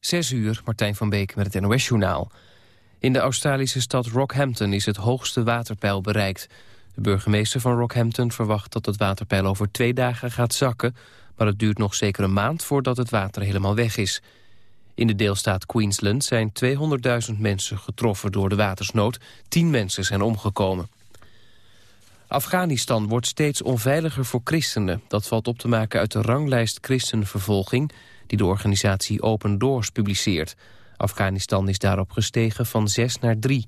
Zes uur, Martijn van Beek met het NOS-journaal. In de Australische stad Rockhampton is het hoogste waterpeil bereikt. De burgemeester van Rockhampton verwacht dat het waterpeil over twee dagen gaat zakken... maar het duurt nog zeker een maand voordat het water helemaal weg is. In de deelstaat Queensland zijn 200.000 mensen getroffen door de watersnood. Tien mensen zijn omgekomen. Afghanistan wordt steeds onveiliger voor christenen. Dat valt op te maken uit de ranglijst christenvervolging... die de organisatie Open Doors publiceert. Afghanistan is daarop gestegen van 6 naar 3.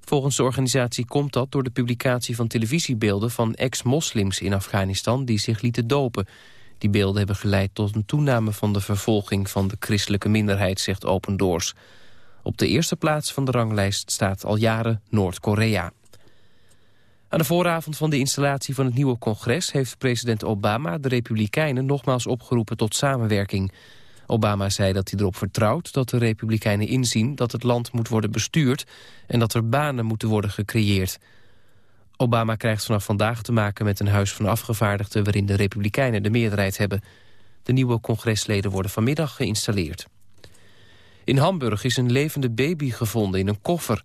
Volgens de organisatie komt dat door de publicatie van televisiebeelden... van ex-moslims in Afghanistan die zich lieten dopen. Die beelden hebben geleid tot een toename van de vervolging... van de christelijke minderheid, zegt Open Doors. Op de eerste plaats van de ranglijst staat al jaren Noord-Korea. Aan de vooravond van de installatie van het nieuwe congres... heeft president Obama de Republikeinen nogmaals opgeroepen tot samenwerking. Obama zei dat hij erop vertrouwt dat de Republikeinen inzien... dat het land moet worden bestuurd en dat er banen moeten worden gecreëerd. Obama krijgt vanaf vandaag te maken met een huis van afgevaardigden... waarin de Republikeinen de meerderheid hebben. De nieuwe congresleden worden vanmiddag geïnstalleerd. In Hamburg is een levende baby gevonden in een koffer...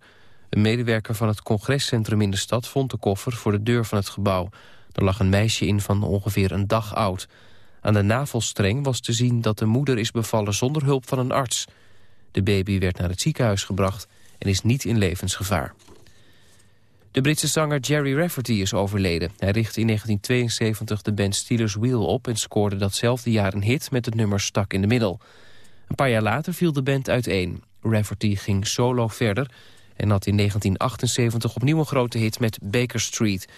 Een medewerker van het congrescentrum in de stad vond de koffer voor de deur van het gebouw. Er lag een meisje in van ongeveer een dag oud. Aan de navelstreng was te zien dat de moeder is bevallen zonder hulp van een arts. De baby werd naar het ziekenhuis gebracht en is niet in levensgevaar. De Britse zanger Jerry Rafferty is overleden. Hij richtte in 1972 de band Steelers Wheel op... en scoorde datzelfde jaar een hit met het nummer Stak in de Middel. Een paar jaar later viel de band uiteen. Rafferty ging solo verder en had in 1978 opnieuw een grote hit met Baker Street.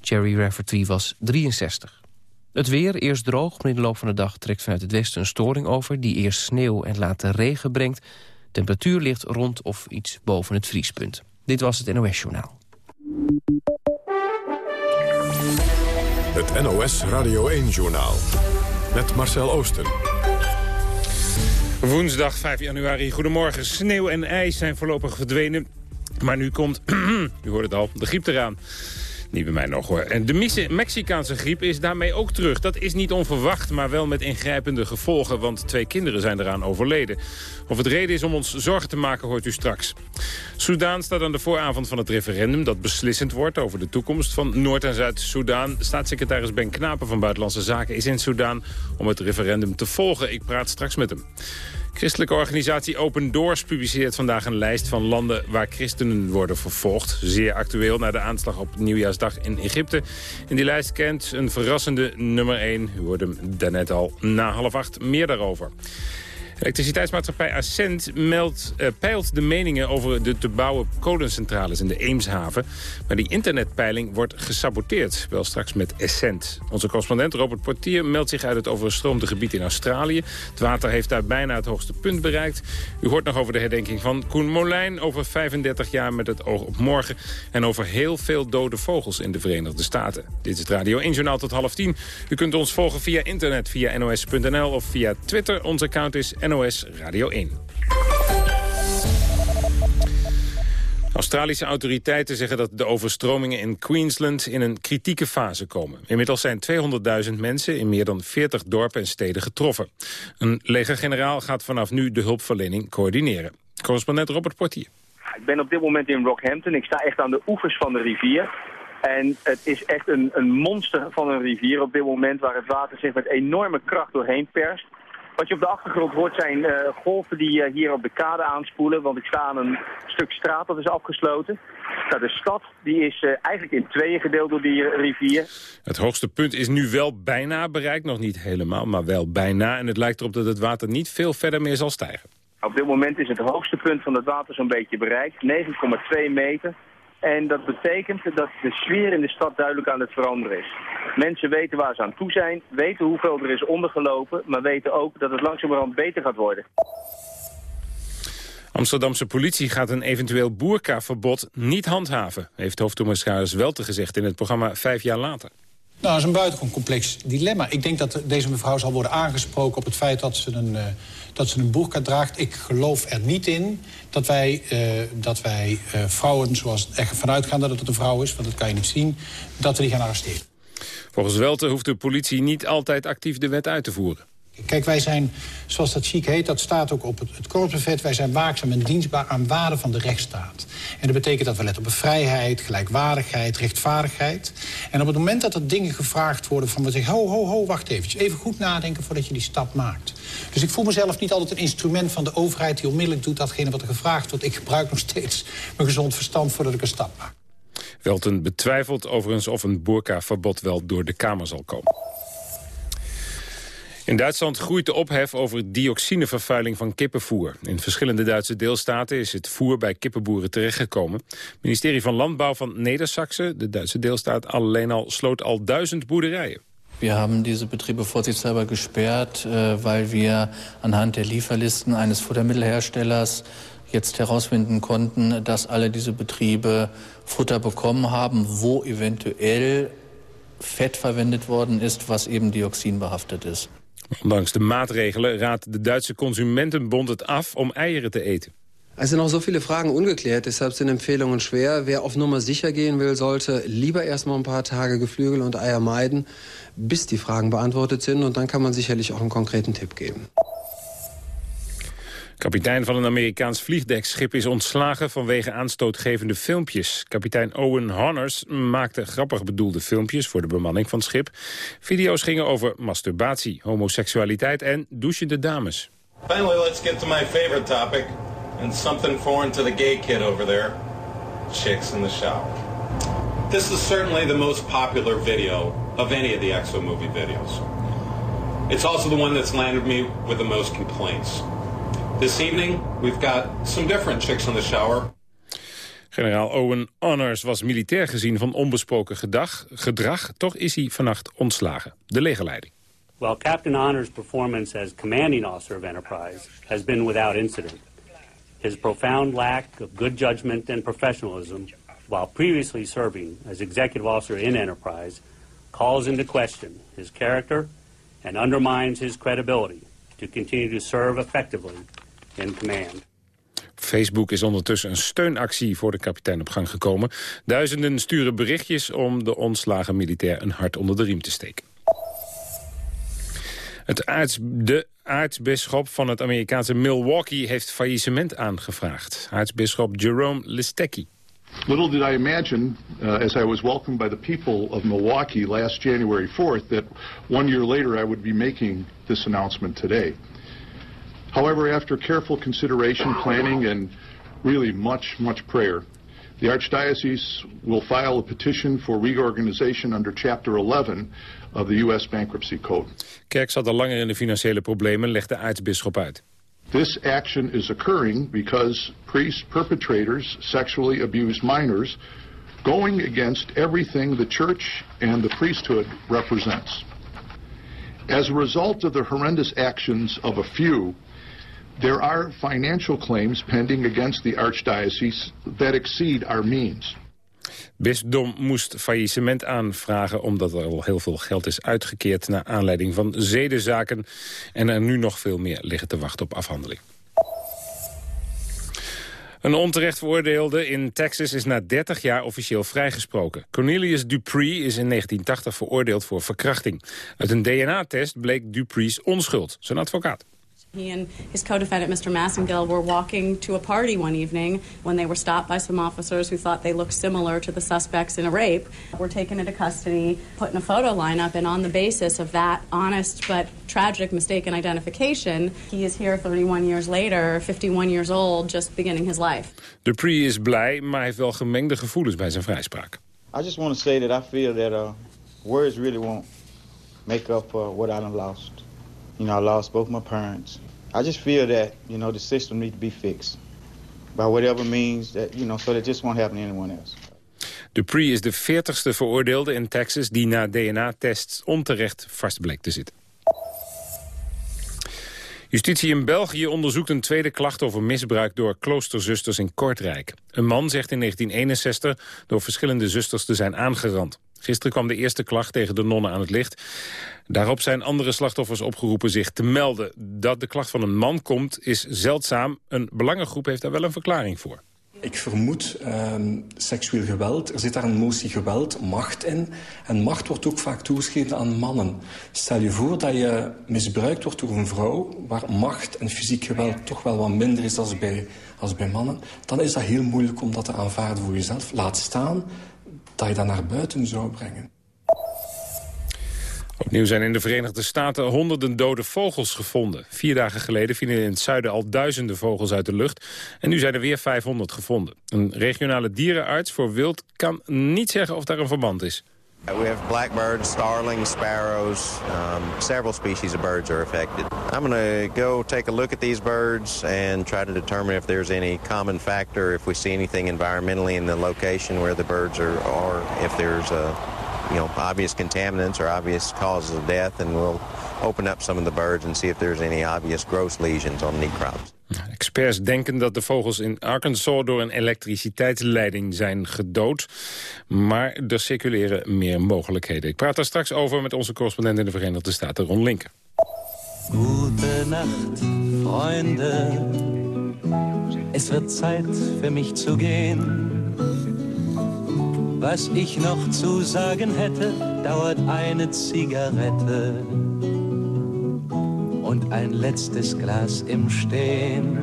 Jerry Rafferty was 63. Het weer, eerst droog, maar in de loop van de dag trekt vanuit het westen een storing over... die eerst sneeuw en later regen brengt. Temperatuur ligt rond of iets boven het vriespunt. Dit was het NOS Journaal. Het NOS Radio 1 Journaal. Met Marcel Oosten. Woensdag 5 januari. Goedemorgen. Sneeuw en ijs zijn voorlopig verdwenen. Maar nu komt, u hoort het al, de griep eraan. Niet bij mij nog hoor. En de Mexicaanse griep is daarmee ook terug. Dat is niet onverwacht, maar wel met ingrijpende gevolgen... want twee kinderen zijn eraan overleden. Of het reden is om ons zorgen te maken, hoort u straks. Soudaan staat aan de vooravond van het referendum... dat beslissend wordt over de toekomst van Noord- en Zuid-Soedan. Staatssecretaris Ben Knapen van Buitenlandse Zaken is in Soedan... om het referendum te volgen. Ik praat straks met hem. Christelijke organisatie Open Doors publiceert vandaag een lijst van landen waar christenen worden vervolgd. Zeer actueel na de aanslag op Nieuwjaarsdag in Egypte. In die lijst kent een verrassende nummer 1. U hoorde hem daarnet al na half acht meer daarover. Elektriciteitsmaatschappij Ascent meldt, uh, peilt de meningen over de te bouwen kolencentrales in de Eemshaven. Maar die internetpeiling wordt gesaboteerd, wel straks met Essent. Onze correspondent Robert Portier meldt zich uit het overstroomde gebied in Australië. Het water heeft daar bijna het hoogste punt bereikt. U hoort nog over de herdenking van Koen Molijn over 35 jaar met het oog op morgen. En over heel veel dode vogels in de Verenigde Staten. Dit is het Radio 1 Journaal tot half tien. U kunt ons volgen via internet, via nos.nl of via Twitter. Ons account is NOS NOS Radio 1. Australische autoriteiten zeggen dat de overstromingen in Queensland in een kritieke fase komen. Inmiddels zijn 200.000 mensen in meer dan 40 dorpen en steden getroffen. Een legergeneraal gaat vanaf nu de hulpverlening coördineren. Correspondent Robert Portier. Ik ben op dit moment in Rockhampton. Ik sta echt aan de oevers van de rivier. En het is echt een, een monster van een rivier op dit moment... waar het water zich met enorme kracht doorheen perst. Wat je op de achtergrond hoort zijn uh, golven die uh, hier op de kade aanspoelen. Want ik sta aan een stuk straat dat is afgesloten. Nou, de stad die is uh, eigenlijk in tweeën gedeeld door die rivier. Het hoogste punt is nu wel bijna bereikt. Nog niet helemaal, maar wel bijna. En het lijkt erop dat het water niet veel verder meer zal stijgen. Op dit moment is het hoogste punt van het water zo'n beetje bereikt. 9,2 meter. En dat betekent dat de sfeer in de stad duidelijk aan het veranderen is. Mensen weten waar ze aan toe zijn, weten hoeveel er is ondergelopen... maar weten ook dat het langzamerhand beter gaat worden. Amsterdamse politie gaat een eventueel boerkaverbod niet handhaven... heeft hoofdcommissaris Welte gezegd in het programma Vijf jaar later. Nou, dat is een buitengewoon complex dilemma. Ik denk dat deze mevrouw zal worden aangesproken op het feit dat ze een, uh, dat ze een draagt. Ik geloof er niet in dat wij, uh, dat wij uh, vrouwen, zoals er vanuit gaan dat het een vrouw is... want dat kan je niet zien, dat we die gaan arresteren. Volgens Welte hoeft de politie niet altijd actief de wet uit te voeren. Kijk, wij zijn, zoals dat chic heet, dat staat ook op het, het korpsbuffet... wij zijn waakzaam en dienstbaar aan waarden van de rechtsstaat. En dat betekent dat we letten op vrijheid, gelijkwaardigheid, rechtvaardigheid. En op het moment dat er dingen gevraagd worden van... we zeggen, ho, ho, ho, wacht eventjes, even goed nadenken voordat je die stap maakt. Dus ik voel mezelf niet altijd een instrument van de overheid... die onmiddellijk doet datgene wat er gevraagd wordt. Ik gebruik nog steeds mijn gezond verstand voordat ik een stap maak. Welten betwijfelt overigens of een boerkaverbod wel door de Kamer zal komen. In Duitsland groeit de ophef over dioxinevervuiling van kippenvoer. In verschillende Duitse deelstaten is het voer bij kippenboeren terechtgekomen. Het ministerie van Landbouw van Neder-Saxe, de Duitse deelstaat, alleen al sloot al duizend boerderijen. We hebben deze Betriebe vorsichtshalber gesperrt, äh, weil wir anhand der Lieferlisten eines Futtermittelherstellers jetzt herausfinden konnten, dass alle diese Betriebe Futter bekommen haben, wo eventuell Fett verwendet worden ist, was eben dioxinbehaftet ist. Ondanks de maatregelen raadt de Duitse Consumentenbond het af om eieren te eten. Er sind noch so viele Fragen ungeklärt, deshalb sind Empfehlungen schwer. Wer auf Nummer sicher gehen will, sollte lieber erst mal ein paar Tage Geflügel und Eier meiden, bis die Fragen beantwortet sind. Und dann kann man sicherlich auch einen konkreten Tipp geben. Kapitein van een Amerikaans vliegdekschip is ontslagen vanwege aanstootgevende filmpjes. Kapitein Owen Honners maakte grappig bedoelde filmpjes voor de bemanning van het schip. Video's gingen over masturbatie, homoseksualiteit en douchende dames. Finally, let's get to my favorite topic. And something foreign to the gay kid over there. Chicks in the shower. This is certainly the most popular video of any of the EXO movie videos. It's also the one that's landed me with the most complaints. This evening, we've got some different chicks in the shower. Generaal Owen Honors was militair gezien van onbesproken gedag, gedrag. Toch is hij vannacht ontslagen. De legerleiding. Well, Captain Honors' performance as commanding officer of Enterprise has been without incident. His profound lack of good judgment and professionalism while previously serving as executive officer in Enterprise calls into question his character and undermines his credibility to continue to serve effectively in command. Facebook is ondertussen een steunactie voor de kapitein op gang gekomen. Duizenden sturen berichtjes om de ontslagen militair een hart onder de riem te steken. Het aarts, de aartsbisschop van het Amerikaanse Milwaukee heeft faillissement aangevraagd. Aartsbisschop Jerome Listecki. Little did I imagine, uh, as I was welcomed by the people of Milwaukee last January 4th, that one year later I would be making this announcement today. However, after careful consideration, planning, and really much, much prayer, the Archdiocese will file a petition for reorganization under Chapter 11 of the U.S. Bankruptcy Code. Kerk zat al langer in de financiële problemen, legt de aartsbisschop uit. This action is occurring because priests, perpetrators sexually abused minors going against everything the church and the priesthood represents. As a result of the horrendous actions of a few, there are financial claims pending against the Archdiocese that exceed our means. Bisdom moest faillissement aanvragen omdat er al heel veel geld is uitgekeerd... naar aanleiding van zedenzaken en er nu nog veel meer liggen te wachten op afhandeling. Een onterecht veroordeelde in Texas is na 30 jaar officieel vrijgesproken. Cornelius Dupree is in 1980 veroordeeld voor verkrachting. Uit een DNA-test bleek Dupree's onschuld, zijn advocaat. He and his co-defendant, Mr. Massengill, were walking to a party one evening when they were stopped by some officers who thought they looked similar to the suspects in a rape. Were taken into custody, put in a photo lineup, and on the basis of that honest but tragic mistaken identification, he is here 31 years later, 51 years old, just beginning his life. Dupree is blij, maar heeft wel gemengde gevoelens bij zijn vrijspraak. I just want to say that I feel that uh, words really won't make up uh, what I done lost. You know, I lost both my parents. I just feel that, you know, the system needs to be fixed. By whatever means, that, you know, so that this won't happen to anyone else. Dupree is de 40ste veroordeelde in Texas die na DNA-tests onterecht vast bleek te zitten. Justitie in België onderzoekt een tweede klacht over misbruik door kloosterzusters in Kortrijk. Een man zegt in 1961 door verschillende zusters te zijn aangerand. Gisteren kwam de eerste klacht tegen de nonnen aan het licht. Daarop zijn andere slachtoffers opgeroepen zich te melden. Dat de klacht van een man komt is zeldzaam. Een belangengroep heeft daar wel een verklaring voor. Ik vermoed ehm, seksueel geweld. Er zit daar een motie geweld, macht in. En macht wordt ook vaak toegeschreven aan mannen. Stel je voor dat je misbruikt wordt door een vrouw... waar macht en fysiek geweld toch wel wat minder is als bij, als bij mannen... dan is dat heel moeilijk om dat te aanvaarden voor jezelf. Laat staan dat je dat naar buiten zou brengen. Opnieuw zijn in de Verenigde Staten honderden dode vogels gevonden. Vier dagen geleden vielen in het zuiden al duizenden vogels uit de lucht. En nu zijn er weer 500 gevonden. Een regionale dierenarts voor wild kan niet zeggen of daar een verband is. We have blackbirds, starlings, sparrows, um, several species of birds are affected. I'm going to go take a look at these birds and try to determine if there's any common factor, if we see anything environmentally in the location where the birds are, or if there's a you know, obvious contaminants or obvious causes of death. And we'll open up some of the birds and see if there's any obvious gross lesions on necrops. Experts denken dat de vogels in Arkansas door een elektriciteitsleiding zijn gedood. Maar er circuleren meer mogelijkheden. Ik praat daar straks over met onze correspondent in de Verenigde Staten, Ron Linken. Gute Nacht, Freunde. Es wird Zeit für mich zu gehen. Was ich noch zu sagen hätte, dauert eine Zigarette und ein letztes Glas im Steen.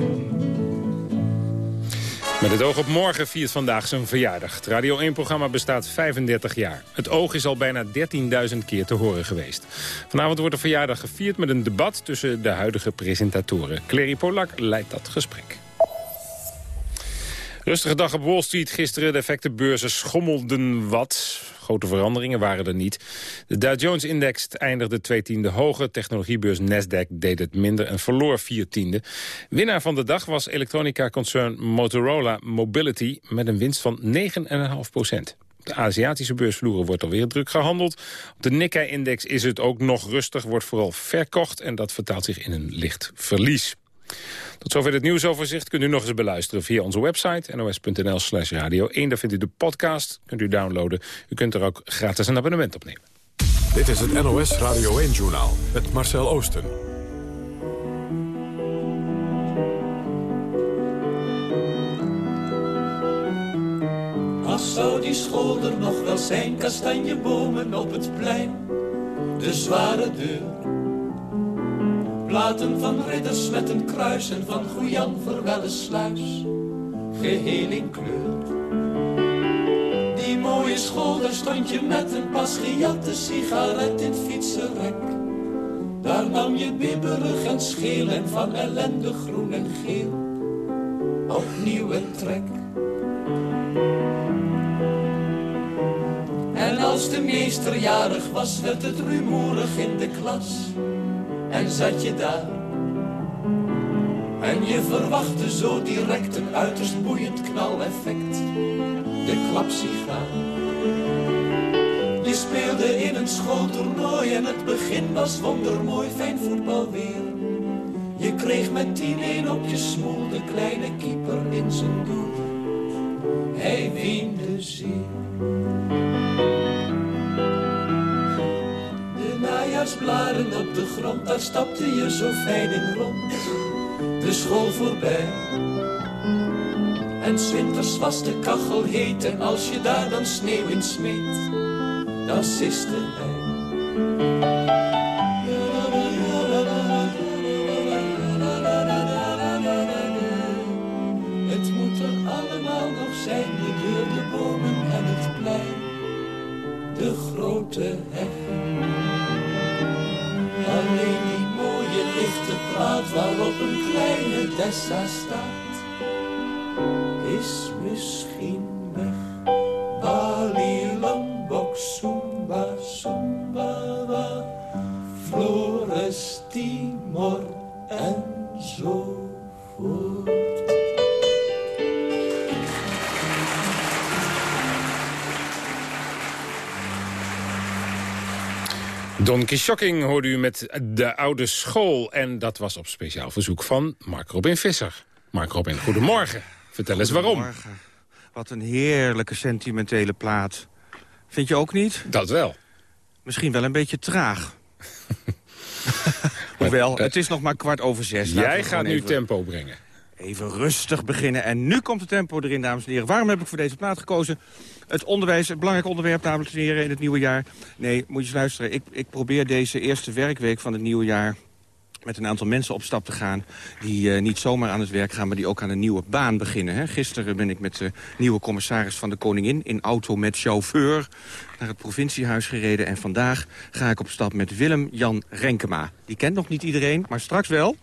Met het oog op morgen viert vandaag zijn verjaardag. Het Radio 1-programma bestaat 35 jaar. Het oog is al bijna 13.000 keer te horen geweest. Vanavond wordt de verjaardag gevierd met een debat tussen de huidige presentatoren. Clary Polak leidt dat gesprek. Rustige dag op Wall Street gisteren. De effectenbeurzen schommelden wat. Grote veranderingen waren er niet. De Dow Jones-index eindigde twee tiende hoger. Technologiebeurs Nasdaq deed het minder en verloor vier tiende. Winnaar van de dag was elektronica-concern Motorola Mobility... met een winst van 9,5 procent. De Aziatische beursvloeren wordt alweer druk gehandeld. Op de Nikkei-index is het ook nog rustig, wordt vooral verkocht... en dat vertaalt zich in een licht verlies. Tot zover het nieuwsoverzicht kunt u nog eens beluisteren via onze website nos.nl slash radio 1. Daar vindt u de podcast, kunt u downloaden. U kunt er ook gratis een abonnement op nemen. Dit is het NOS Radio 1-journaal met Marcel Oosten. Als zou die school er nog wel zijn, kastanjebomen op het plein, de zware deur Platen van ridders met een kruis en van Goejan Verwelle sluis. Geheel in kleur. Die mooie school, daar stond je met een pas gejatte sigaret in fietsenrek. Daar nam je bibberig en scheel en van ellende groen en geel. Opnieuw een trek. En als de meester jarig was, werd het rumoerig in de klas en zat je daar. En je verwachtte zo direct een uiterst boeiend knaleffect. De klapsigaar. Je speelde in een schooltoernooi en het begin was wondermooi, fijn voetbal weer. Je kreeg met 10-1 op je smoel de kleine keeper in zijn doel. Hij weende zeer. Najaarsblaren op de grond, daar stapte je zo fijn in rond. De school voorbij. En winters was de kachel heet en als je daar dan sneeuw in smeet, dan siste hij. Het moet er allemaal nog zijn, de deur, de bomen en het plein, de grote heg. Waarop een kleine Dessa staat, is misschien Don Shocking hoorde u met de oude school. En dat was op speciaal verzoek van Mark Robin Visser. Mark Robin, goedemorgen. Vertel eens waarom. Goedemorgen. Wat een heerlijke sentimentele plaat. Vind je ook niet? Dat wel. Misschien wel een beetje traag. Hoewel, het is nog maar kwart over zes. Jij gaat nu even- tempo brengen. Even rustig beginnen. En nu komt het tempo erin, dames en heren. Waarom heb ik voor deze plaat gekozen? Het onderwijs, het belangrijk onderwerp, dames en heren, in het nieuwe jaar. Nee, moet je eens luisteren. Ik, ik probeer deze eerste werkweek van het nieuwe jaar met een aantal mensen op stap te gaan... die uh, niet zomaar aan het werk gaan, maar die ook aan een nieuwe baan beginnen. Hè. Gisteren ben ik met de nieuwe commissaris van de Koningin... in auto met chauffeur naar het provinciehuis gereden. En vandaag ga ik op stap met Willem-Jan Renkema. Die kent nog niet iedereen, maar straks wel.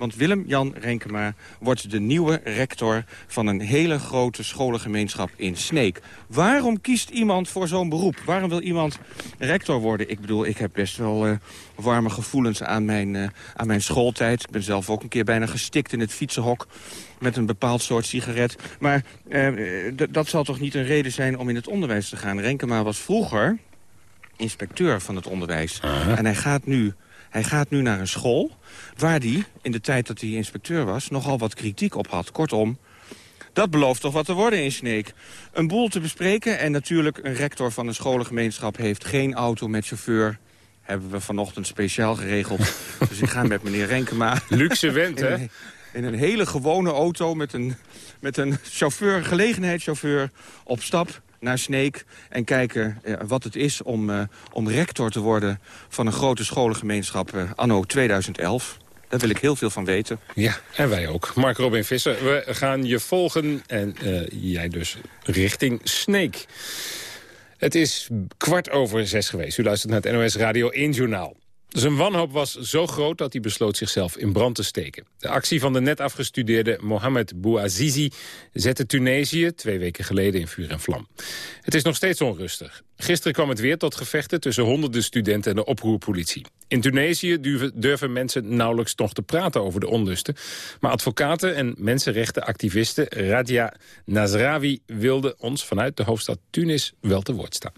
Want Willem-Jan Renkema wordt de nieuwe rector van een hele grote scholengemeenschap in Sneek. Waarom kiest iemand voor zo'n beroep? Waarom wil iemand rector worden? Ik bedoel, ik heb best wel uh, warme gevoelens aan mijn, uh, aan mijn schooltijd. Ik ben zelf ook een keer bijna gestikt in het fietsenhok met een bepaald soort sigaret. Maar uh, dat zal toch niet een reden zijn om in het onderwijs te gaan? Renkema was vroeger inspecteur van het onderwijs. -huh. En hij gaat nu hij gaat nu naar een school waar hij, in de tijd dat hij inspecteur was... nogal wat kritiek op had. Kortom, dat belooft toch wat te worden in Sneek. Een boel te bespreken en natuurlijk een rector van een scholengemeenschap... heeft geen auto met chauffeur. Hebben we vanochtend speciaal geregeld. dus ik ga met meneer Renkema... Luxe wend, hè? In, in een hele gewone auto met een, met een chauffeur, gelegenheidschauffeur op stap naar Sneek en kijken uh, wat het is om, uh, om rector te worden... van een grote scholengemeenschap uh, anno 2011. Daar wil ik heel veel van weten. Ja, en wij ook. Mark Robin Visser, we gaan je volgen en jij dus richting Sneek. Het is kwart over zes geweest. U luistert naar het NOS Radio 1 Journaal. Zijn wanhoop was zo groot dat hij besloot zichzelf in brand te steken. De actie van de net afgestudeerde Mohamed Bouazizi zette Tunesië twee weken geleden in vuur en vlam. Het is nog steeds onrustig. Gisteren kwam het weer tot gevechten tussen honderden studenten en de oproerpolitie. In Tunesië durven, mensen nauwelijks nog te praten over de onlusten. Maar advocaten en mensenrechtenactivisten Radia Nazrawi wilden ons vanuit de hoofdstad Tunis wel te woord staan.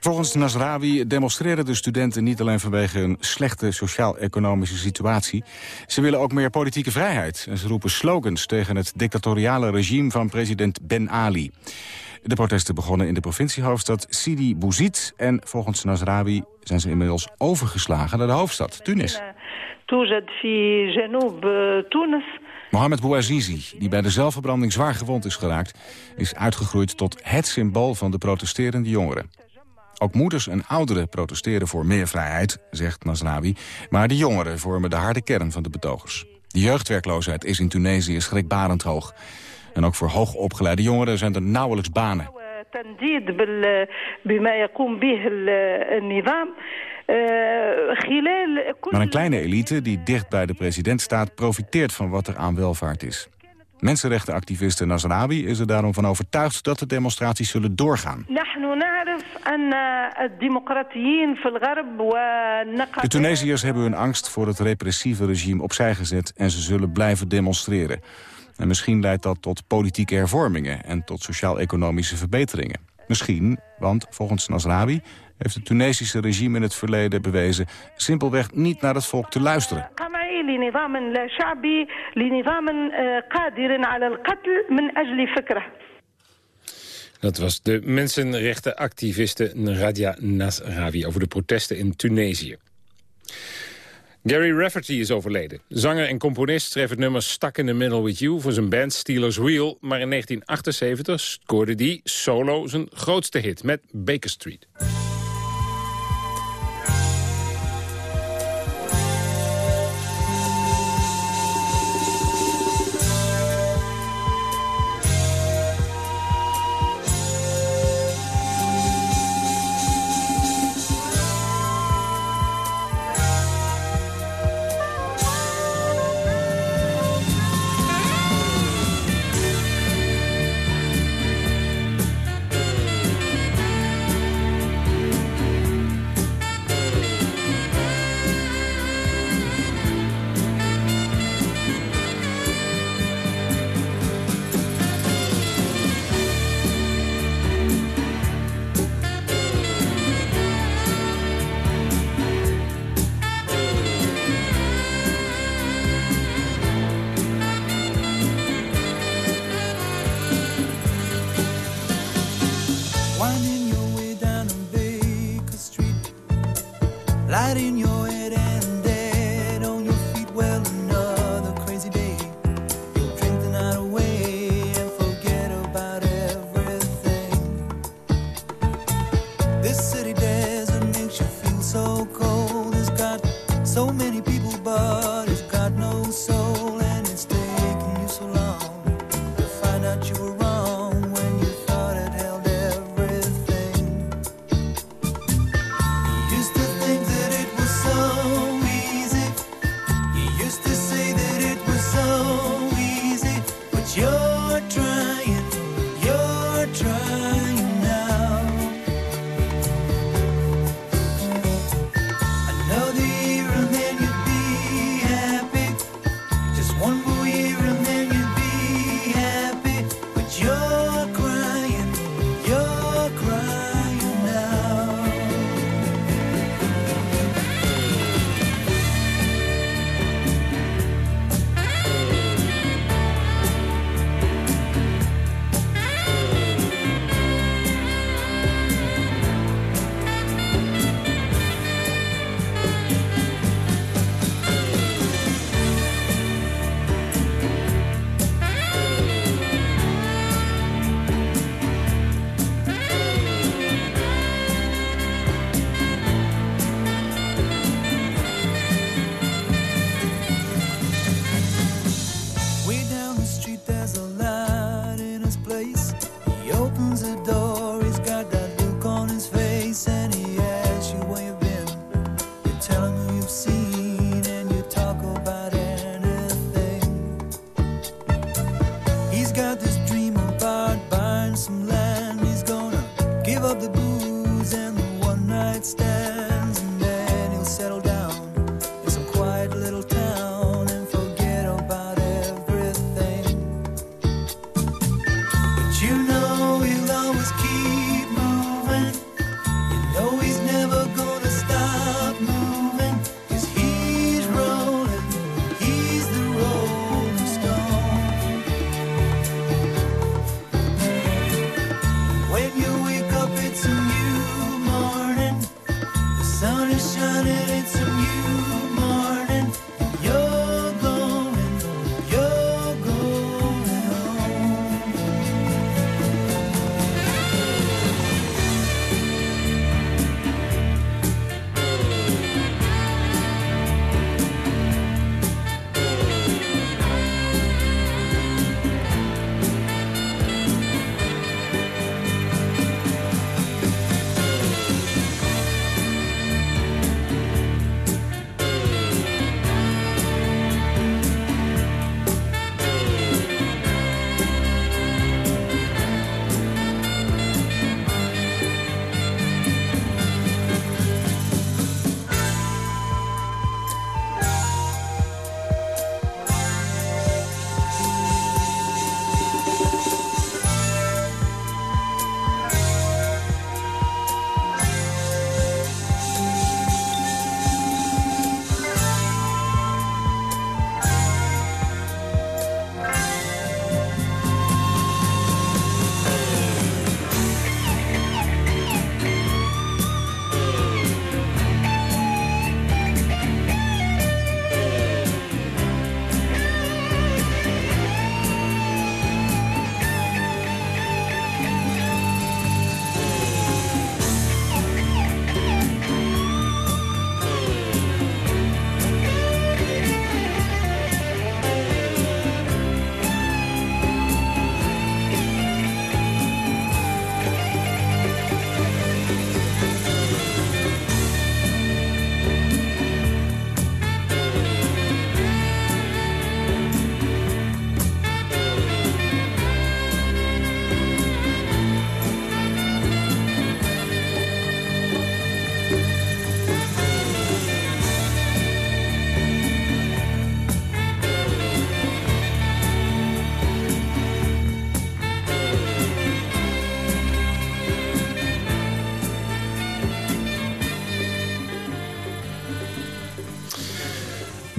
Volgens Nasrawi demonstreren de studenten niet alleen vanwege een slechte sociaal-economische situatie. Ze willen ook meer politieke vrijheid. En ze roepen slogans tegen het dictatoriale regime van president Ben Ali. De protesten begonnen in de provinciehoofdstad Sidi Bouzid. En volgens Nasrawi zijn ze inmiddels overgeslagen naar de hoofdstad, Tunis. Mohamed Bouazizi, die bij de zelfverbranding zwaar gewond is geraakt... is uitgegroeid tot het symbool van de protesterende jongeren. Ook moeders en ouderen protesteren voor meer vrijheid, zegt Nasrawi... maar de jongeren vormen de harde kern van de betogers. De jeugdwerkloosheid is in Tunesië schrikbarend hoog. En ook voor hoogopgeleide jongeren zijn er nauwelijks banen. Maar een kleine elite die dicht bij de president staat... profiteert van wat er aan welvaart is. Mensenrechtenactiviste Nasrawi is er daarom van overtuigd... dat de demonstraties zullen doorgaan. De Tunesiërs hebben hun angst voor het repressieve regime opzij gezet... en ze zullen blijven demonstreren. En misschien leidt dat tot politieke hervormingen... en tot sociaal-economische verbeteringen. Misschien, want volgens Nasrawi heeft het Tunesische regime in het verleden bewezen... simpelweg niet naar het volk te luisteren. Dat was de mensenrechtenactiviste Radia Nasrawi over de protesten in Tunesië. Gary Rafferty is overleden. Zanger en componist schreef het nummer Stuck in the Middle with You voor zijn band Steelers Wheel. Maar in 1978 scoorde hij solo zijn grootste hit met Baker Street.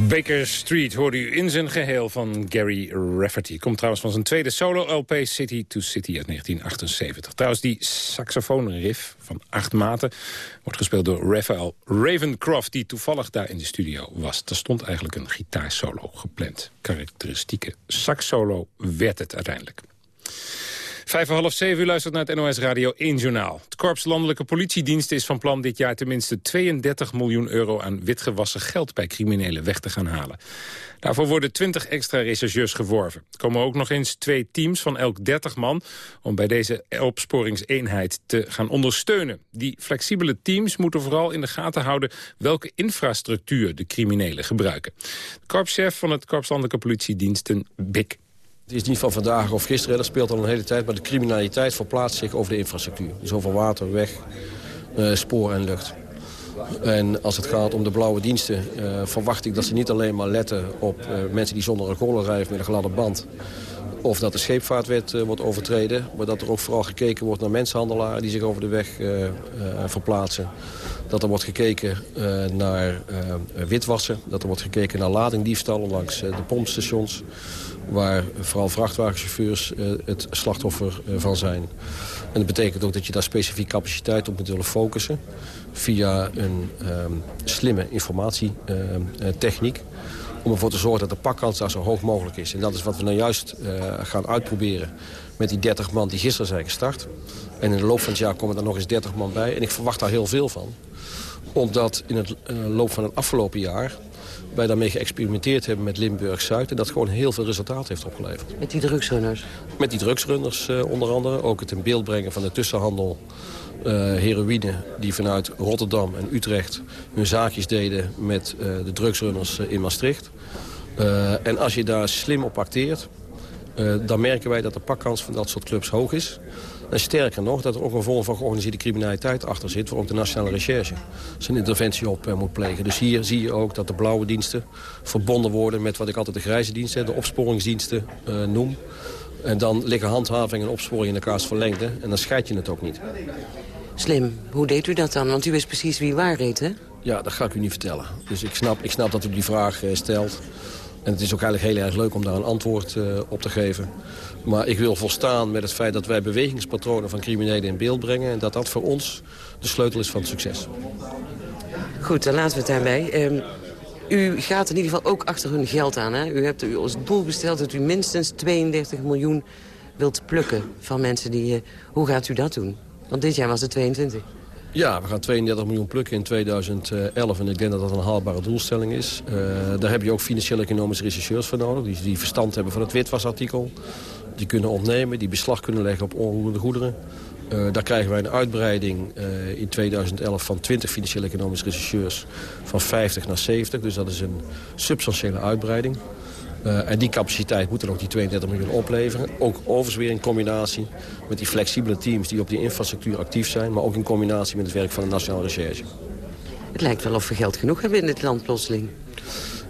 Baker Street hoorde u in zijn geheel van Gary Rafferty. Komt trouwens van zijn tweede solo-LP City to City uit 1978. Trouwens, die saxofoonriff van acht maten wordt gespeeld door Raphael Ravencroft... die toevallig daar in de studio was. Er stond eigenlijk een gitaarsolo gepland. Karakteristieke sax-solo werd het uiteindelijk. Vijf voor half zeven, u luistert naar het NOS Radio 1 Journaal. Het Korps Landelijke Politiedienst is van plan dit jaar tenminste 32 miljoen euro aan witgewassen geld bij criminelen weg te gaan halen. Daarvoor worden 20 extra rechercheurs geworven. Er komen ook nog eens twee teams van elk 30 man om bij deze opsporingseenheid te gaan ondersteunen. Die flexibele teams moeten vooral in de gaten houden welke infrastructuur de criminelen gebruiken. De korpschef van het Korps Landelijke Politiediensten, BIK, Het is niet van vandaag of gisteren, dat speelt al een hele tijd. Maar de criminaliteit verplaatst zich over de infrastructuur. Dus over water, weg, eh, spoor en lucht. En als het gaat om de blauwe diensten, eh, verwacht ik dat ze niet alleen maar letten op eh, mensen die zonder alcohol rijden met een gladde band. Of dat de scheepvaartwet wordt overtreden. Maar dat er ook vooral gekeken wordt naar mensenhandelaren die zich over de weg verplaatsen. Dat er wordt gekeken naar witwassen. Dat er wordt gekeken naar ladingdiefstallen langs de pompstations. Waar vooral vrachtwagenchauffeurs eh, het slachtoffer eh, van zijn. En dat betekent ook dat je daar specifiek capaciteit op moet willen focussen. Via een ehm, slimme informatietechniek om ervoor te zorgen dat de pakkans daar zo hoog mogelijk is. En dat is wat we nou juist eh, gaan uitproberen met die 30 man die gisteren zijn gestart. En in de loop van het jaar komen er nog eens 30 man bij. En ik verwacht daar heel veel van. Omdat in het eh, loop van het afgelopen jaar wij daarmee geëxperimenteerd hebben met Limburg-Zuid... en dat gewoon heel veel resultaat heeft opgeleverd. Met die drugsrunners? Met die drugsrunners uh, onder andere. Ook het in beeld brengen van de tussenhandel uh, heroïne... die vanuit Rotterdam en Utrecht hun zaakjes deden met uh, de drugsrunners in Maastricht. en als je daar slim op acteert... dan merken wij dat de pakkans van dat soort clubs hoog is... En sterker nog, dat er ook een vorm van georganiseerde criminaliteit achter zit... waar ook de Nationale Recherche zijn interventie op uh, moet plegen. Dus hier zie je ook dat de blauwe diensten verbonden worden... met wat ik altijd de grijze diensten, de opsporingsdiensten uh, noem. En dan liggen handhaving en opsporing in elkaars verlengde. En dan scheid je het ook niet. Slim. Hoe deed u dat dan? Want u wist precies wie waar reed, hè? Ja, dat ga ik u niet vertellen. Dus ik snap, ik snap dat u die vraag uh, stelt. En het is ook eigenlijk heel erg leuk om daar een antwoord uh, op te geven. Maar ik wil volstaan met het feit dat wij bewegingspatronen van criminelen in beeld brengen... en dat dat voor ons de sleutel is van het succes. Goed, dan laten we het daarbij. Um, u gaat in ieder geval ook achter hun geld aan. Hè? U hebt u als doel gesteld dat u minstens 32 miljoen wilt plukken van mensen die... Uh, hoe gaat u dat doen? Want dit jaar was het 22. Ja, we gaan 32 miljoen plukken in 2011 en ik denk dat dat een haalbare doelstelling is. Uh, daar heb je ook financiële economische rechercheurs voor nodig... die, die verstand hebben van het witwasartikel die kunnen ontnemen, die beslag kunnen leggen op onroerende goederen. Uh, daar krijgen wij een uitbreiding uh, in 2011 van 20 financiële economische rechercheurs van 50 naar 70. Dus dat is een substantiële uitbreiding. Uh, en die capaciteit moet er ook die 32 miljoen opleveren. Ook overigens weer in combinatie met die flexibele teams die op die infrastructuur actief zijn. Maar ook in combinatie met het werk van de Nationale Recherche. Het lijkt wel of we geld genoeg hebben in dit land plotseling.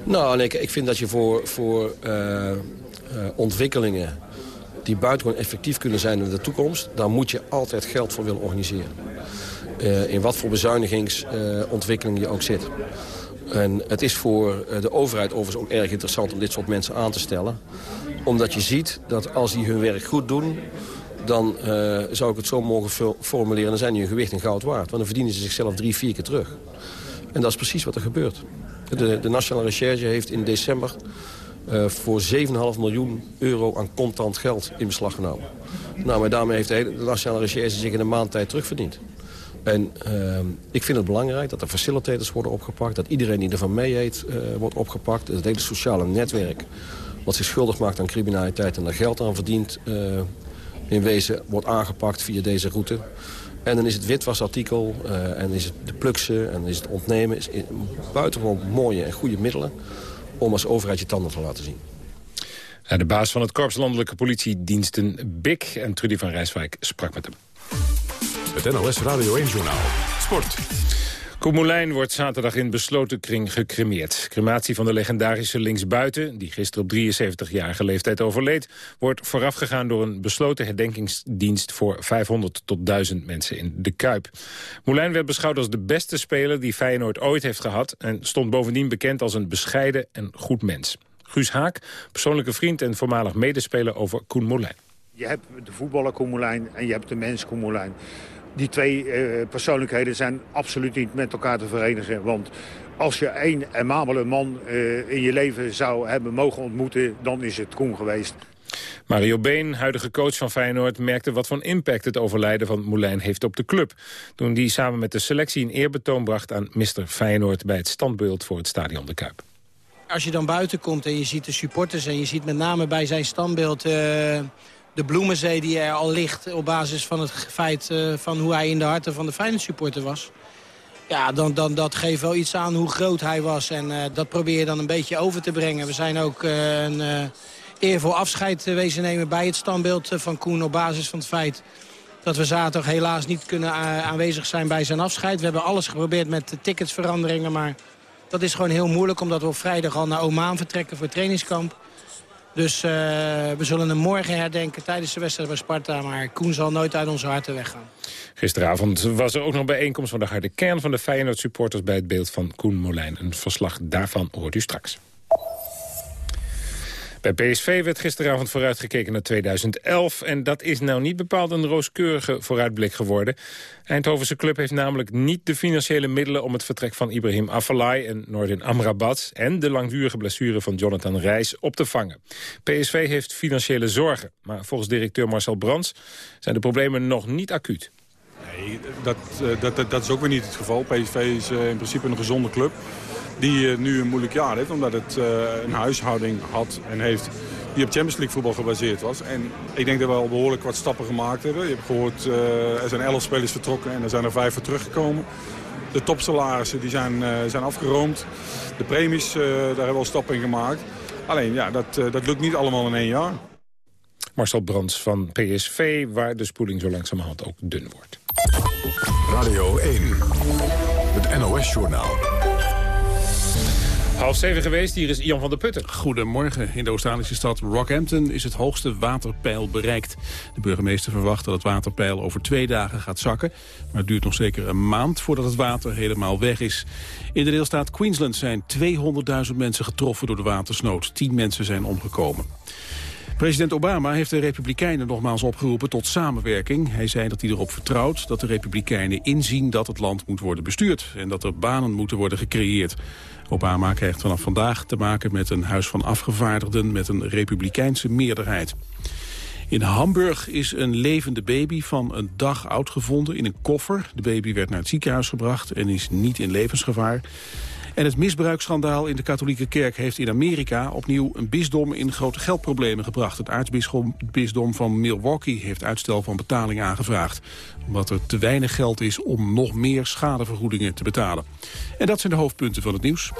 Nou, nee, ik vind dat je voor, voor ontwikkelingen die buitengewoon effectief kunnen zijn in de toekomst... daar moet je altijd geld voor willen organiseren. Uh, in wat voor bezuinigingsontwikkeling je ook zit. En het is voor de overheid overigens ook erg interessant om dit soort mensen aan te stellen. Omdat je ziet dat als die hun werk goed doen... dan uh, zou ik het zo mogen formuleren, dan zijn die hun gewicht in goud waard. Want dan verdienen ze zichzelf drie, vier keer terug. En dat is precies wat er gebeurt. De, de Nationale Recherche heeft in december uh, voor 7,5 miljoen euro aan contant geld in beslag genomen. Nou, maar daarmee heeft de, de Nationale Recherche zich in een maand tijd terugverdiend. En uh, ik vind het belangrijk dat er facilitators worden opgepakt... dat iedereen die ervan mee heet uh, wordt opgepakt. Het hele sociale netwerk wat zich schuldig maakt aan criminaliteit... en daar geld aan verdient, uh, in wezen wordt aangepakt via deze route. En dan is het witwasartikel, en is het de pluksen en is het ontnemen... Is buitengewoon mooie en goede middelen om als overheid je tanden te laten zien. De baas van het Korps Landelijke Politiediensten, BIK, en Trudy van Rijswijk sprak met hem. Het NLS Radio 1-journaal. Sport. Koen Moulijn wordt zaterdag in besloten kring gecremeerd. Crematie van de legendarische linksbuiten, die gisteren op 73-jarige leeftijd overleed... wordt voorafgegaan door een besloten herdenkingsdienst... voor 500 tot 1000 mensen in de Kuip. Moulijn werd beschouwd als de beste speler die Feyenoord ooit heeft gehad... en stond bovendien bekend als een bescheiden en goed mens. Guus Haak, persoonlijke vriend en voormalig medespeler over Koen Moulijn. Je hebt de voetballer Koen Moulijn en je hebt de mens Koen Moulijn die twee uh, persoonlijkheden zijn absoluut niet met elkaar te verenigen. Want als je één amabele man uh, in je leven zou hebben mogen ontmoeten, dan is het Koen geweest. Mario Been, huidige coach van Feyenoord, merkte wat voor impact het overlijden van Moulijn heeft op de club. Toen die samen met de selectie een eerbetoon bracht aan Mr. Feyenoord bij het standbeeld voor het stadion De Kuip. Als je dan buiten komt en je ziet de supporters en je ziet met name bij zijn standbeeld... Uh de bloemenzee die er al ligt... op basis van het feit uh, van hoe hij in de harten van de Feyenoord supporter was... Ja, dan, dan, dat geeft wel iets aan hoe groot hij was. En uh, dat probeer je dan een beetje over te brengen. We zijn ook uh, een uh, eervol afscheid wezen nemen bij het standbeeld van Koen... op basis van het feit dat we zaterdag helaas niet kunnen aanwezig zijn bij zijn afscheid. We hebben alles geprobeerd met de ticketsveranderingen, maar dat is gewoon heel moeilijk... omdat we op vrijdag al naar Oman vertrekken voor trainingskamp. Dus uh, we zullen hem morgen herdenken tijdens de wedstrijd bij Sparta. Maar Koen zal nooit uit onze harten weggaan. Gisteravond was er ook nog bijeenkomst van de harde kern van de Feyenoord supporters bij het beeld van Koen Molijn. Een verslag daarvan hoort u straks. Bij PSV werd gisteravond vooruitgekeken naar 2011... en dat is nou niet bepaald een rooskeurige vooruitblik geworden. Eindhovense club heeft namelijk niet de financiële middelen... om het vertrek van Ibrahim Afellay en Noordin Amrabat... en de langdurige blessure van Jonathan Reis op te vangen. PSV heeft financiële zorgen, maar volgens directeur Marcel Brands... zijn de problemen nog niet acuut. Nee, dat, eh, dat, dat is ook weer niet het geval. PSV is eh, in principe een gezonde club die eh, nu een moeilijk jaar heeft. Omdat het eh, een huishouding had en heeft die op Champions League voetbal gebaseerd was. En ik denk dat we al behoorlijk wat stappen gemaakt hebben. Je hebt gehoord, eh, er zijn 11 spelers vertrokken en er zijn er vijf voor teruggekomen. De topsalarissen die zijn, eh, zijn afgeroomd. De premies, eh, daar hebben we al stappen in gemaakt. Alleen, ja, dat, eh, dat lukt niet allemaal in één jaar. Marcel Brands van PSV, waar de spoeling zo langzamerhand ook dun wordt. Radio 1, het NOS-journaal. Half zeven geweest, hier is Ian van der Putten. Goedemorgen. In de Australische stad Rockhampton is het hoogste waterpeil bereikt. De burgemeester verwacht dat het waterpeil over twee dagen gaat zakken. Maar het duurt nog zeker een maand voordat het water helemaal weg is. In de deelstaat Queensland zijn 200.000 mensen getroffen door de watersnood. Tien mensen zijn omgekomen. President Obama heeft de Republikeinen nogmaals opgeroepen tot samenwerking. Hij zei dat hij erop vertrouwt dat de Republikeinen inzien dat het land moet worden bestuurd... en dat er banen moeten worden gecreëerd. Obama krijgt vanaf vandaag te maken met een huis van afgevaardigden met een republikeinse meerderheid. In Hamburg is een levende baby van een dag oud gevonden in een koffer. De baby werd naar het ziekenhuis gebracht en is niet in levensgevaar. En het misbruiksschandaal in de katholieke kerk heeft in Amerika opnieuw een bisdom in grote geldproblemen gebracht. Het aartsbisdom van Milwaukee heeft uitstel van betaling aangevraagd. Omdat er te weinig geld is om nog meer schadevergoedingen te betalen. En dat zijn de hoofdpunten van het nieuws.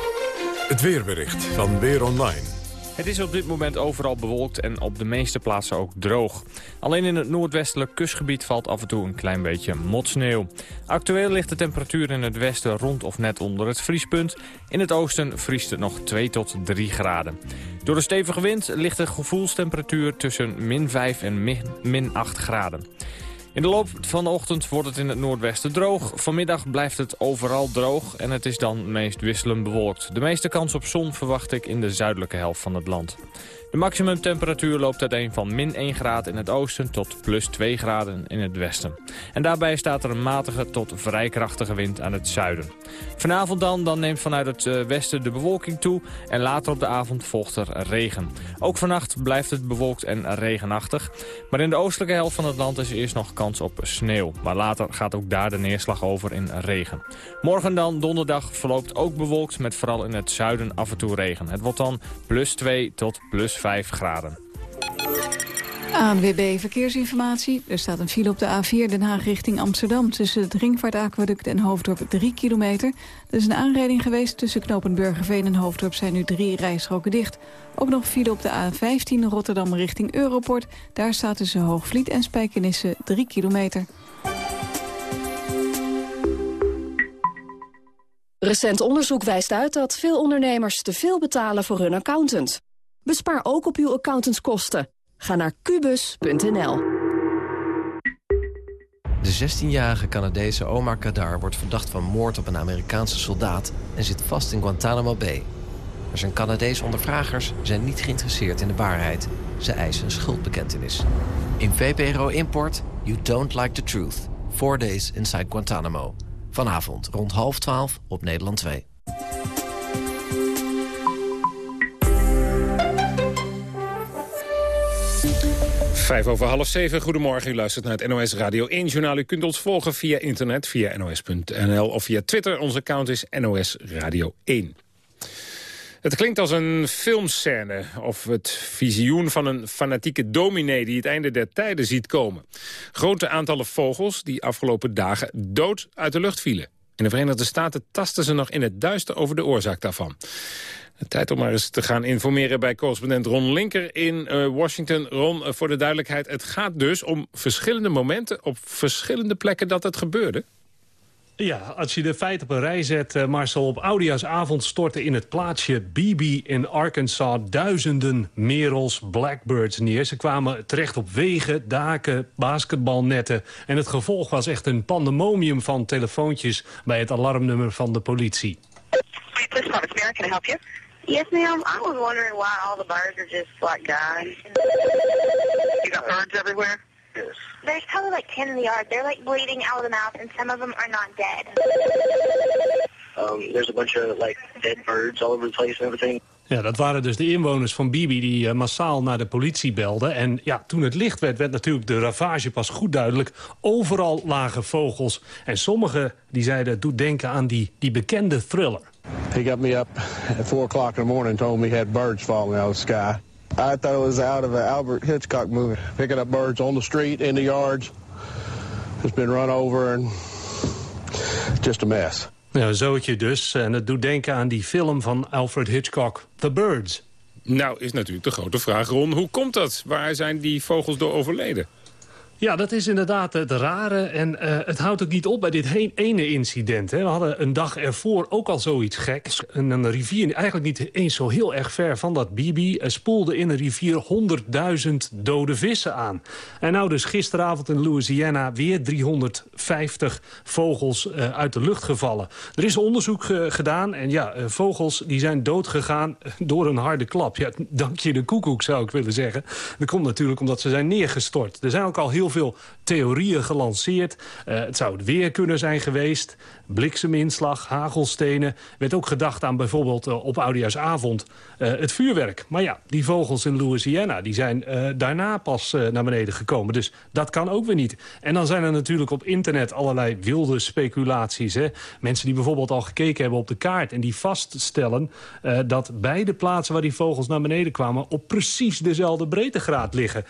Het weerbericht van Weer Online. Het is op dit moment overal bewolkt en op de meeste plaatsen ook droog. Alleen in het noordwestelijk kustgebied valt af en toe een klein beetje motsneeuw. Actueel ligt de temperatuur in het westen rond of net onder het vriespunt. In het oosten vriest het nog 2 tot 3 graden. Door de stevige wind ligt de gevoelstemperatuur tussen min 5 en min, min 8 graden. In de loop van de ochtend wordt het in het noordwesten droog. Vanmiddag blijft het overal droog en het is dan meest wisselend bewolkt. De meeste kans op zon verwacht ik in de zuidelijke helft van het land. De maximumtemperatuur loopt uiteen van min 1 graad in het oosten tot plus 2 graden in het westen. En daarbij staat er een matige tot vrij krachtige wind aan het zuiden. Vanavond dan, dan neemt vanuit het eh, westen de bewolking toe en later op de avond volgt er regen. Ook vannacht blijft het bewolkt en regenachtig. Maar in de oostelijke helft van het land is eerst nog kans op sneeuw. Maar later gaat ook daar de neerslag over in regen. Morgen dan, donderdag, verloopt ook bewolkt met vooral in het zuiden af en toe regen. Het wordt dan plus 2 tot plus 5 graden. ANWB Verkeersinformatie. Er staat een file op de A4 Den Haag richting Amsterdam... tussen het Ringvaartaquaduct en Hoofddorp 3 kilometer. Er is een aanrijding geweest tussen knopen Burgerveen en Hoofddorp... zijn nu drie rijstroken dicht. Ook nog file op de A15 Rotterdam richting Europort. Daar staat tussen Hoogvliet en Spijkenisse 3 kilometer. Recent onderzoek wijst uit dat veel ondernemers te veel betalen voor hun accountant. Bespaar ook op uw accountantskosten. Ga naar kubus.nl. De 16-jarige Canadese Omar Kadar wordt verdacht van moord op een Amerikaanse soldaat... en zit vast in Guantanamo Bay. Maar zijn Canadese ondervragers zijn niet geïnteresseerd in de waarheid. Ze eisen een schuldbekentenis. In VPRO Import, You Don't Like the Truth. Four Days Inside Guantanamo. Vanavond rond half twaalf op Nederland 2. Vijf over half zeven, goedemorgen. U luistert naar het NOS Radio 1-journaal. U kunt ons volgen via internet, via nos.nl of via Twitter. Ons account is NOS Radio 1. Het klinkt als een filmscène of het visioen van een fanatieke dominee... die het einde der tijden ziet komen. Grote aantallen vogels die afgelopen dagen dood uit de lucht vielen. In de Verenigde Staten tasten ze nog in het duister over de oorzaak daarvan. Tijd om maar eens te gaan informeren bij correspondent Ron Linker in uh, Washington. Ron, uh, voor de duidelijkheid, het gaat dus om verschillende momenten... op verschillende plekken dat het gebeurde. Ja, als je de feiten op een rij zet, uh, Marcel, op Oudejaarsavond stortten in het plaatsje BB in Arkansas duizenden merels, blackbirds neer. Ze kwamen terecht op wegen, daken, basketbalnetten. En het gevolg was echt een pandemonium van telefoontjes bij het alarmnummer van de politie. I help you? Yes, ma'am. I was wondering why all the birds are just like dying. You got birds everywhere? Yes. There's probably like 10 in the yard. They're like bleeding out of the mouth, and some of them are not dead. Um, there's a bunch of like dead birds all over the place and everything. Ja, dat waren dus de inwoners van Bibi die uh, massaal naar de politie belden. En ja, toen het licht werd, werd natuurlijk de ravage pas goed duidelijk. Overal lagen vogels. En sommigen die zeiden, het doet denken aan die, die bekende thriller. He got me up at 4 o'clock in the morning and told me he had birds falling out of the sky. I thought it was out of an Albert Hitchcock movie. Picking up birds on the street, in the yards. It's been run over and just a mess. Ja, zootje dus. En het doet denken aan die film van Alfred Hitchcock, The Birds. Nou is natuurlijk de grote vraag, Ron, hoe komt dat? Waar zijn die vogels door overleden? Ja, dat is inderdaad het rare. En uh, het houdt ook niet op bij dit ene incident. Hè. We hadden een dag ervoor ook al zoiets geks. Een, een rivier, eigenlijk niet eens zo heel erg ver van dat Bibi... Uh, spoelde in een rivier 100.000 dode vissen aan. En nou dus gisteravond in Louisiana weer 350 vogels uh, uit de lucht gevallen. Er is onderzoek gedaan en ja, vogels die zijn doodgegaan door een harde klap. Ja, dank je de koekoek zou ik willen zeggen. Dat komt natuurlijk omdat ze zijn neergestort. Er zijn ook al heel veel theorieën gelanceerd. Uh, het zou het weer kunnen zijn geweest. Blikseminslag, hagelstenen. werd ook gedacht aan bijvoorbeeld uh, op Oudejaarsavond uh, het vuurwerk. Maar ja, die vogels in Louisiana die zijn daarna pas naar beneden gekomen. Dus dat kan ook weer niet. En dan zijn er natuurlijk op internet allerlei wilde speculaties. Hè? Mensen die bijvoorbeeld al gekeken hebben op de kaart... en die vaststellen dat beide plaatsen waar die vogels naar beneden kwamen... op precies dezelfde breedtegraad liggen.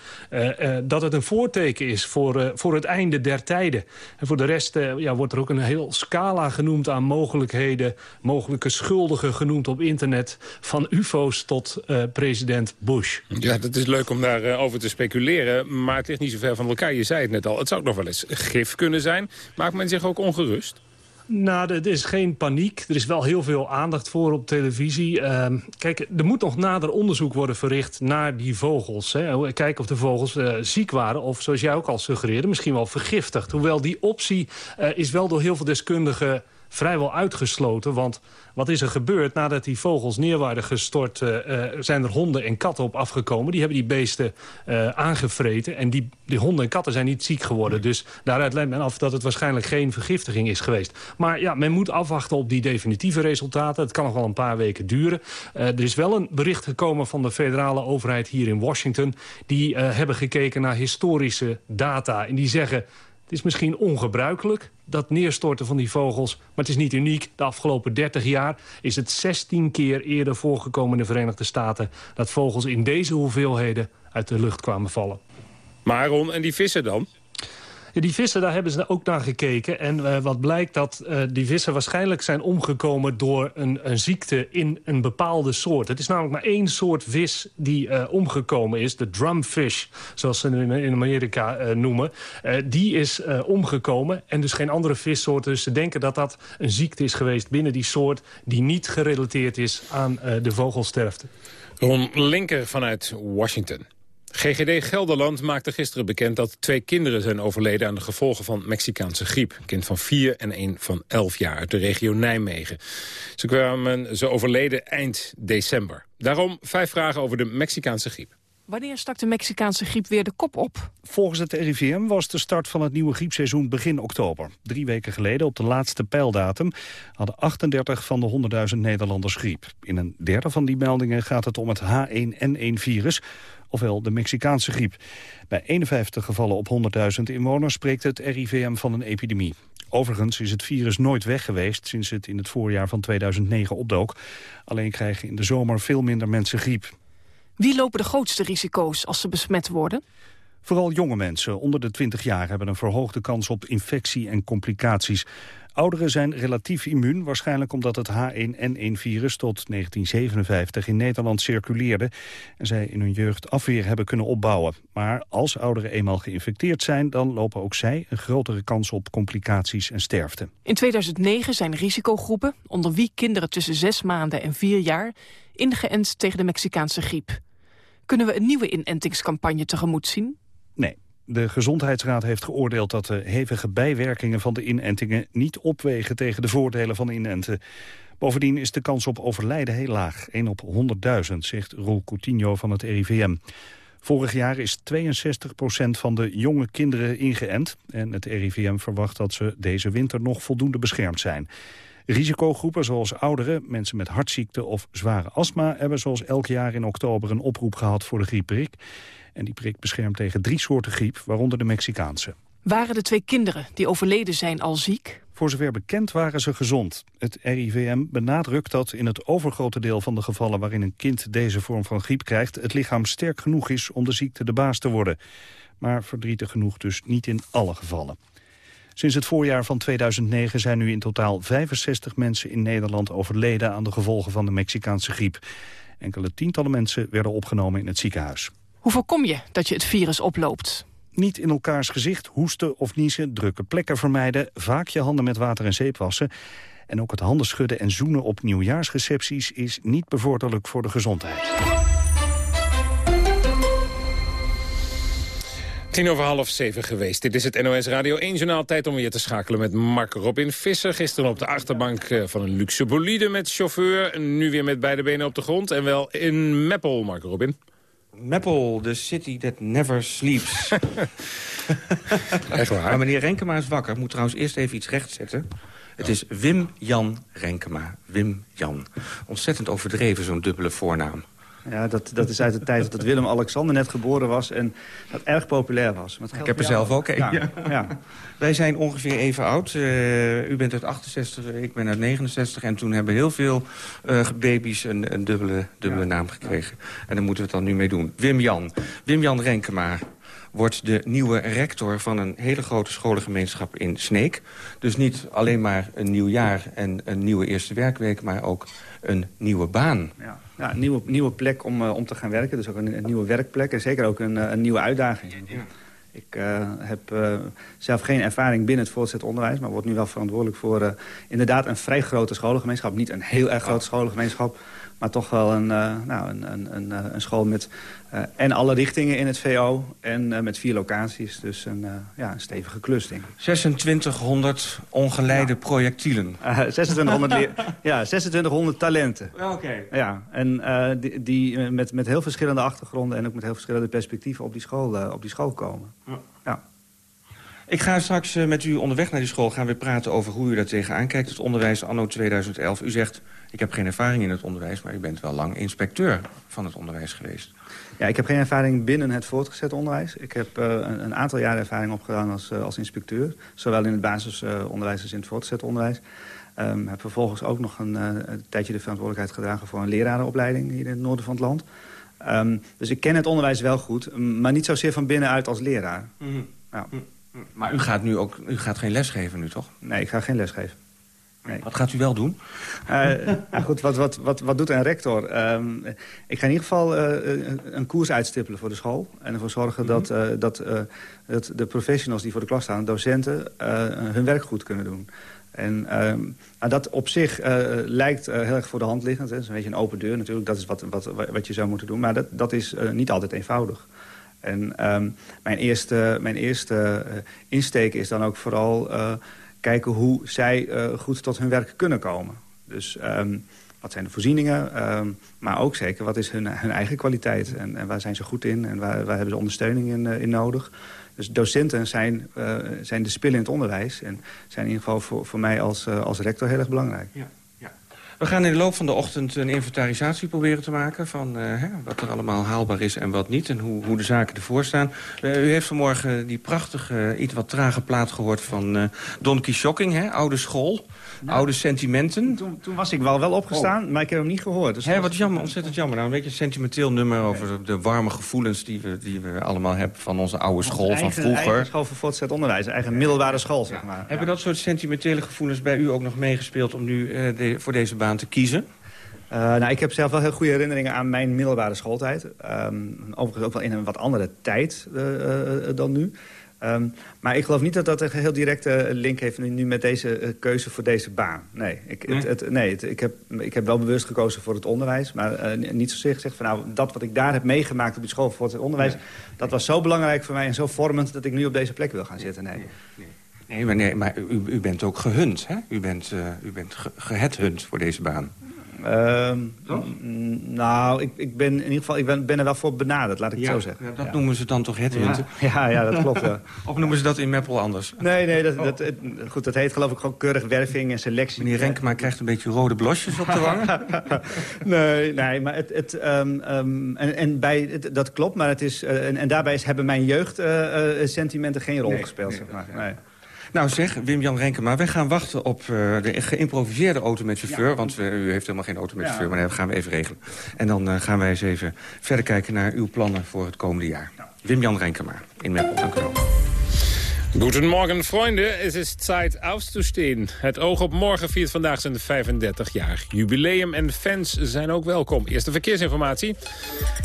dat het een voorteken is voor, uh, voor het einde der tijden. En voor de rest uh, ja, wordt er ook een heel scala genoemd aan mogelijkheden. Mogelijke schuldigen genoemd op internet. Van ufo's tot uh, president Bush. Ja, dat is leuk om daarover over te speculeren. Maar het ligt niet zo ver van elkaar. Je zei het net al. Het zou nog wel eens gif kunnen zijn. Maakt men zich ook ongerust? Nou, er is geen paniek. Er is wel heel veel aandacht voor op televisie. Uh, kijk, er moet nog nader onderzoek worden verricht naar die vogels. Hè. Kijken of de vogels uh, ziek waren of, zoals jij ook al suggereerde, misschien wel vergiftigd. Hoewel die optie uh, is wel door heel veel deskundigen vrijwel uitgesloten. Want wat is er gebeurd nadat die vogels neer waren gestort... Uh, zijn er honden en katten op afgekomen. Die hebben die beesten uh, aangevreten. En die, die honden en katten zijn niet ziek geworden. Dus daaruit leidt men af dat het waarschijnlijk geen vergiftiging is geweest. Maar ja, men moet afwachten op die definitieve resultaten. Het kan nog wel een paar weken duren. er is wel een bericht gekomen van de federale overheid hier in Washington. Die hebben gekeken naar historische data. En die zeggen... Het is misschien ongebruikelijk, dat neerstorten van die vogels. Maar het is niet uniek. De afgelopen 30 jaar is het 16 keer eerder voorgekomen in de Verenigde Staten... dat vogels in deze hoeveelheden uit de lucht kwamen vallen. Maar en die vissen dan? Die vissen, daar hebben ze ook naar gekeken. En uh, wat blijkt dat uh, die vissen waarschijnlijk zijn omgekomen... door een, een, ziekte in een bepaalde soort. Het is namelijk maar één soort vis die uh, omgekomen is. De drumfish, zoals ze in, in Amerika noemen. die is omgekomen en dus geen andere vissoorten. Dus ze denken dat dat een ziekte is geweest binnen die soort... die niet gerelateerd is aan de vogelsterfte. Ron Linker vanuit Washington. GGD Gelderland maakte gisteren bekend dat twee kinderen zijn overleden... aan de gevolgen van Mexicaanse griep. Een kind van vier en een van elf jaar uit de regio Nijmegen. Ze, kwamen, ze overleden eind december. Daarom vijf vragen over de Mexicaanse griep. Wanneer stak de Mexicaanse griep weer de kop op? Volgens het RIVM was de start van het nieuwe griepseizoen begin oktober. Drie weken geleden, op de laatste pijldatum, hadden 38 van de 100.000 Nederlanders griep. In een derde van die meldingen gaat het om het H1N1-virus, ofwel de Mexicaanse griep. Bij 51 gevallen op 100.000 inwoners spreekt het RIVM van een epidemie. Overigens is het virus nooit weg geweest sinds het in het voorjaar van 2009 opdook. Alleen krijgen in de zomer veel minder mensen griep. Wie lopen de grootste risico's als ze besmet worden? Vooral jonge mensen onder de 20 jaar hebben een verhoogde kans op infectie en complicaties. Ouderen zijn relatief immuun, waarschijnlijk omdat het H1N1-virus tot 1957 in Nederland circuleerde en zij in hun jeugd afweer hebben kunnen opbouwen. Maar als ouderen eenmaal geïnfecteerd zijn, dan lopen ook zij een grotere kans op complicaties en sterfte. In 2009 zijn risicogroepen, onder wie kinderen tussen zes maanden en vier jaar, ingeënt tegen de Mexicaanse griep. Kunnen we een nieuwe inentingscampagne tegemoet zien? De Gezondheidsraad heeft geoordeeld dat de hevige bijwerkingen van de inentingen niet opwegen tegen de voordelen van inenten. Bovendien is de kans op overlijden heel laag, 1 op 100.000, zegt Roel Coutinho van het RIVM. Vorig jaar is 62% van de jonge kinderen ingeënt en het RIVM verwacht dat ze deze winter nog voldoende beschermd zijn. Risicogroepen zoals ouderen, mensen met hartziekte of zware astma... hebben zoals elk jaar in oktober een oproep gehad voor de griepprik. En die prik beschermt tegen drie soorten griep, waaronder de Mexicaanse. Waren de twee kinderen die overleden zijn al ziek? Voor zover bekend waren ze gezond. Het RIVM benadrukt dat in het overgrote deel van de gevallen... waarin een kind deze vorm van griep krijgt... het lichaam sterk genoeg is om de ziekte de baas te worden. Maar verdrietig genoeg dus niet in alle gevallen. Sinds het voorjaar van 2009 zijn nu in totaal 65 mensen in Nederland overleden... aan de gevolgen van de Mexicaanse griep. Enkele tientallen mensen werden opgenomen in het ziekenhuis. Hoe voorkom je dat je het virus oploopt? Niet in elkaars gezicht hoesten of niezen, drukke plekken vermijden... vaak je handen met water en zeep wassen. En ook het handen schudden en zoenen op nieuwjaarsrecepties... is niet bevorderlijk voor de gezondheid. Tien over half zeven geweest. Dit is het NOS Radio 1-journaal. Tijd om weer te schakelen met Mark Robin Visser. Gisteren op de achterbank eh, van een luxe bolide met chauffeur. Nu weer met beide benen op de grond. En wel in Meppel, Mark Robin. Meppel, the city that never sleeps. Echt waar? Maar meneer Renkema is wakker. Moet trouwens eerst even iets rechtzetten. Het is Wim-Jan Renkema. Wim-Jan. Ontzettend overdreven, zo'n dubbele voornaam. Ja, dat, dat is uit de tijd dat Willem-Alexander net geboren was... en dat erg populair was. Ik heb er zelf ook een. Ja. Ja. Wij zijn ongeveer even oud. Uh, u bent uit 68, ik ben uit 69. En toen hebben heel veel uh, baby's een, een dubbele, dubbele ja. naam gekregen. En daar moeten we het dan nu mee doen. Wim-Jan. Wim-Jan Renkema wordt de nieuwe rector van een hele grote scholengemeenschap in Sneek. Dus niet alleen maar een nieuw jaar en een nieuwe eerste werkweek... maar ook een nieuwe baan. Ja, ja een nieuwe, nieuwe plek om, uh, om te gaan werken. Dus ook een, een, nieuwe werkplek en zeker ook een, een nieuwe uitdaging. Ja. Ik uh, heb uh, zelf geen ervaring binnen het voortgezet onderwijs... maar word nu wel verantwoordelijk voor uh, inderdaad een vrij grote scholengemeenschap. Niet een heel erg grote scholengemeenschap... Maar toch wel een, uh, nou, een, een, een, een, school met uh, en alle richtingen in het VO en met vier locaties. Dus een, ja, een stevige klus, denk ik. 2600 ongeleide ja. projectielen. 2600, ja, 2600 talenten. Oké. Okay. Ja, en die, die met, met heel verschillende achtergronden... en ook met heel verschillende perspectieven op die school, op die school komen. Ja. ja. Ik ga straks met u onderweg naar die school gaan we praten over hoe u daar tegenaan kijkt. Het onderwijs anno 2011. U zegt, ik heb geen ervaring in het onderwijs... maar u bent wel lang inspecteur van het onderwijs geweest. Ja, ik heb geen ervaring binnen het voortgezet onderwijs. Ik heb uh, een, een, aantal jaren ervaring opgedaan als, uh, als inspecteur. Zowel in het basisonderwijs als in het voortgezet onderwijs. Um, heb vervolgens ook nog een, een, tijdje de verantwoordelijkheid gedragen... voor een lerarenopleiding hier in het noorden van het land. Um, dus ik ken het onderwijs wel goed, maar niet zozeer van binnenuit als leraar. Mm -hmm. ja. -hmm. Maar u gaat nu ook u gaat geen les geven nu, toch? Nee, ik ga geen les geven. Nee. Wat gaat u wel doen? Uh, nou goed, wat, wat, wat, wat doet een rector? Um, ik ga in ieder geval uh, een koers uitstippelen voor de school. En ervoor zorgen mm -hmm. dat, dat, dat de professionals die voor de klas staan, docenten, hun werk goed kunnen doen. En um, nou, dat op zich lijkt heel erg voor de hand liggend. Het is een beetje een open deur natuurlijk. Dat is wat, wat, wat je zou moeten doen. Maar dat, dat is niet altijd eenvoudig. En um, mijn eerste, mijn eerste insteek is dan ook vooral kijken hoe zij uh, goed tot hun werk kunnen komen. Dus um, wat zijn de voorzieningen, um, maar ook zeker wat is hun, hun eigen kwaliteit. En, en, waar zijn ze goed in en waar, waar hebben ze ondersteuning in, uh, in nodig. Dus docenten zijn, uh, zijn de spillen in het onderwijs. En zijn in ieder geval voor, voor mij als, als rector heel erg belangrijk. Ja. We gaan in de loop van de ochtend een inventarisatie proberen te maken... van uh, hè, wat er allemaal haalbaar is en wat niet. En hoe, hoe de zaken ervoor staan. Uh, u heeft vanmorgen die prachtige, iets wat trage plaat gehoord van uh, Don hè, oude school. Nou, oude sentimenten. Toen, toen, was ik wel wel opgestaan, oh. maar ik heb hem niet gehoord. Dus Hé, wat jammer, ontzettend jammer. Nou, een beetje een sentimenteel nummer over de warme gevoelens... Die we, die we allemaal hebben van onze oude school van vroeger. Eigen school voor voortgezet onderwijs, eigen middelbare school, zeg maar. Ja. Hebben dat soort sentimentele gevoelens bij u ook nog meegespeeld... om nu de, voor deze baan te kiezen? Uh, nou, ik heb zelf wel heel goede herinneringen aan mijn middelbare schooltijd. Um, overigens ook wel in een wat andere tijd uh, uh, dan nu. Um, maar ik geloof niet dat dat een heel directe link heeft nu, met deze uh, keuze voor deze baan. Nee, ik, nee? Het, het, nee het, ik, heb, ik heb wel bewust gekozen voor het onderwijs. Maar uh, niet zozeer gezegd van nou, dat wat ik daar heb meegemaakt op die school voor het onderwijs... Nee. dat was zo belangrijk voor mij en zo vormend dat ik nu op deze plek wil gaan zitten. Nee, nee. Nee, maar, nee, maar u, u bent ook gehunt, hè? U bent, uh, u bent ge voor deze baan. Ehm, mm, nou, ik, ik ben in ieder geval ik ben, ben er wel voor benaderd, laat ik het zo zeggen. ja, dat noemen ze dan toch het Ja. Ja, ja, dat klopt, ja. Of noemen ze dat in Meppel anders? Nee, nee, dat, dat, het- goed, dat heet geloof ik gewoon keurig werving en selectie. Meneer Renkema krijgt een beetje rode blosjes op de wangen. nee, nee, maar het, het, ehm, ehm, en, en bij, het- dat klopt, maar het is, eh, en, en daarbij is, hebben mijn jeugdsentimenten geen rol Nee, gespeeld. nee, zeg maar. Nee. Nou zeg, Wim-Jan Renkema, wij gaan wachten op eh, de geïmproviseerde auto met chauffeur. Want eh, u heeft helemaal geen auto met Ja. chauffeur, maar dat gaan we even regelen. En dan eh, gaan wij eens even verder kijken naar uw plannen voor het komende jaar. Wim-Jan Renkema in Meppel, dank u wel. Guten Morgen, vrienden. Het is tijd aufzustehen. Het oog op morgen viert vandaag zijn 35-jarig jubileum. En fans zijn ook welkom. Eerste verkeersinformatie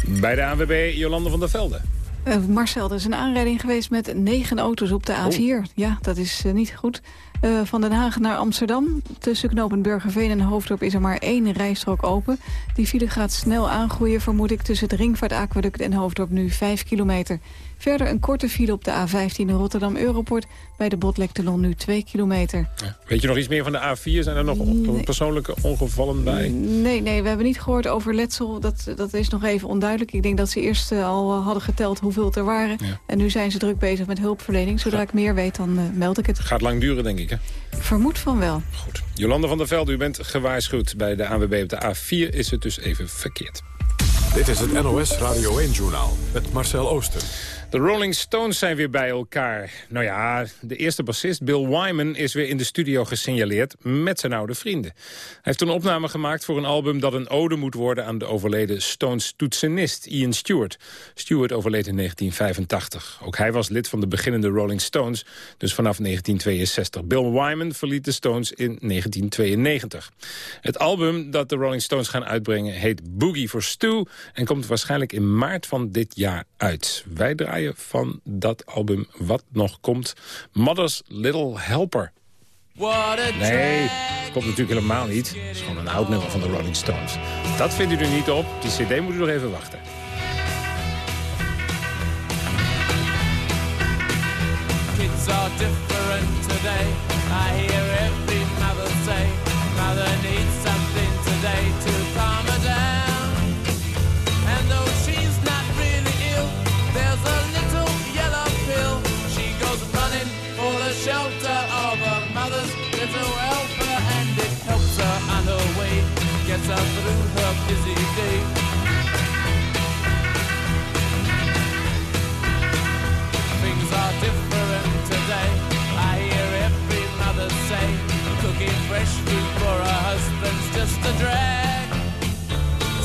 bij de ANWB Jolande van der Velde. Eh, Marcel, er is een aanrijding geweest met negen auto's op de A4. Ja, dat is eh, niet goed. Eh, van Den Haag naar Amsterdam. Tussen knooppunt Burgerveen en Hoofddorp is er maar één rijstrook open. Die file gaat snel aangroeien, vermoed ik, tussen het Ringvaartaquaduct en Hoofddorp nu 5 kilometer. Verder een korte file op de A15 Rotterdam Europort. Bij de Botlektunnel nu 2 kilometer. Weet je nog iets meer van de A4? Zijn er nog persoonlijke ongevallen bij? Nee, nee, we hebben niet gehoord over letsel. Dat, dat is nog even onduidelijk. Ik denk dat ze eerst eh, al eh, hadden geteld hoeveel het er waren. En nu zijn ze druk bezig met hulpverlening. Zodra ik meer weet, dan eh, meld ik het. Gaat lang duren, denk ik, hè? Vermoed van wel. Jolande van der Velde, u bent gewaarschuwd. Bij de ANWB op de A4 is het dus even verkeerd. Dit is het NOS Radio 1-journaal met Marcel Ooster. De Rolling Stones zijn weer bij elkaar. Nou ja, de eerste bassist Bill Wyman is weer in de studio gesignaleerd met zijn oude vrienden. Hij heeft een opname gemaakt voor een album dat een ode moet worden aan de overleden Stones toetsenist Ian Stewart. Stewart overleed in 1985. Ook hij was lid van de beginnende Rolling Stones, dus vanaf 1962. Bill Wyman verliet de Stones in 1992. Het album dat de Rolling Stones gaan uitbrengen heet Boogie for Stu en komt waarschijnlijk in maart van dit jaar uit. Wij draaien van dat album wat nog komt. Mother's Little Helper. Nee, komt natuurlijk helemaal niet. Het is gewoon een oud nummer van de Rolling Stones. Dat vindt u er niet op. Die cd moet u nog even wachten. Kids are different today. I hear gets through her busy day. Things are different today. I hear every mother say, cooking fresh food for her husband's just a drag.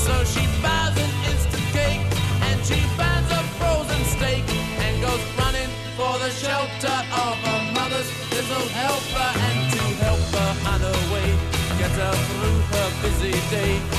So she buys an instant cake and she finds a frozen steak and goes running for the shelter of her mother's little helper busy day.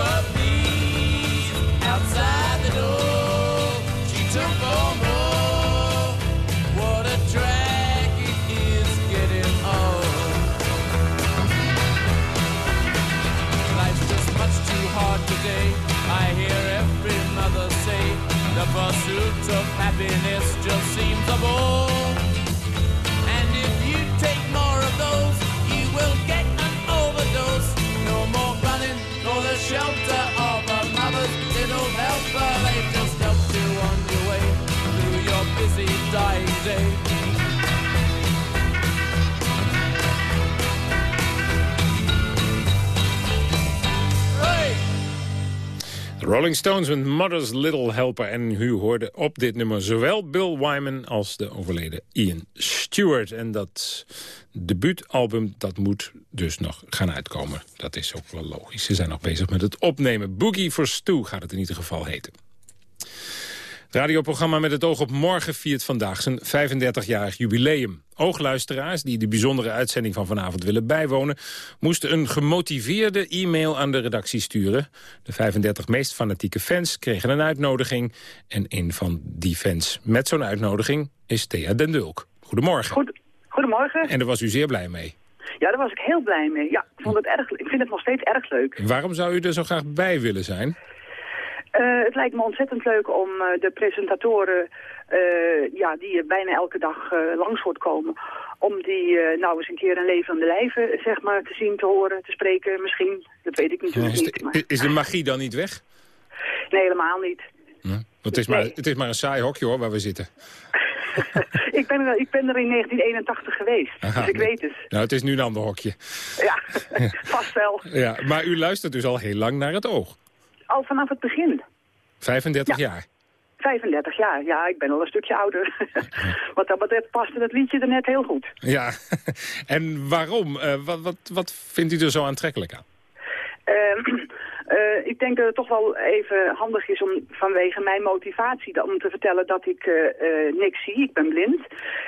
pursuit of happiness just seems a bore. Rolling Stones met Mother's Little Helper. En u hoorde op dit nummer zowel Bill Wyman als de overleden Ian Stewart. En dat debuutalbum dat moet dus nog gaan uitkomen. Dat is ook wel logisch. Ze zijn nog bezig met het opnemen. Boogie for Stu gaat het in ieder geval heten. Radioprogramma Met het oog op morgen viert vandaag zijn 35-jarig jubileum. Oogluisteraars die de bijzondere uitzending van vanavond willen bijwonen... moesten een gemotiveerde e-mail aan de redactie sturen. De 35 meest fanatieke fans kregen een uitnodiging. En een van die fans met zo'n uitnodiging is Thea Den Dulk. Goedemorgen. Goed, goedemorgen. En daar was u zeer blij mee. Ja, daar was ik heel blij mee. Ja, ik, vond het erg, ik vind het nog steeds erg leuk. Waarom zou u er zo graag bij willen zijn? Uh, het lijkt me ontzettend leuk om uh, de presentatoren, uh, ja, die bijna elke dag langs hoort komen, om die nou eens een keer een levende lijven, zeg maar, te zien, te horen, te spreken, misschien. Dat weet ik natuurlijk is de, niet. Maar... Is de magie dan niet weg? Nee, helemaal niet. Het, is maar, het is maar een saai hokje hoor, waar we zitten. ik, ben er, ik ben er in 1981 geweest, Aha, dus ik nee. weet het. Nou, het is nu een ander hokje. Ja, vast wel. Ja, maar u luistert dus al heel lang naar het oog. Al vanaf het begin. 35 ja. jaar? 35 jaar, ja, ik ben al een stukje ouder. wat dat betreft paste het liedje er net heel goed. Ja, en waarom? Uh, wat, wat, wat vindt u er zo aantrekkelijk aan? Uh, uh, ik denk dat het toch wel even handig is om vanwege mijn motivatie om te vertellen dat ik uh, niks zie. Ik ben blind.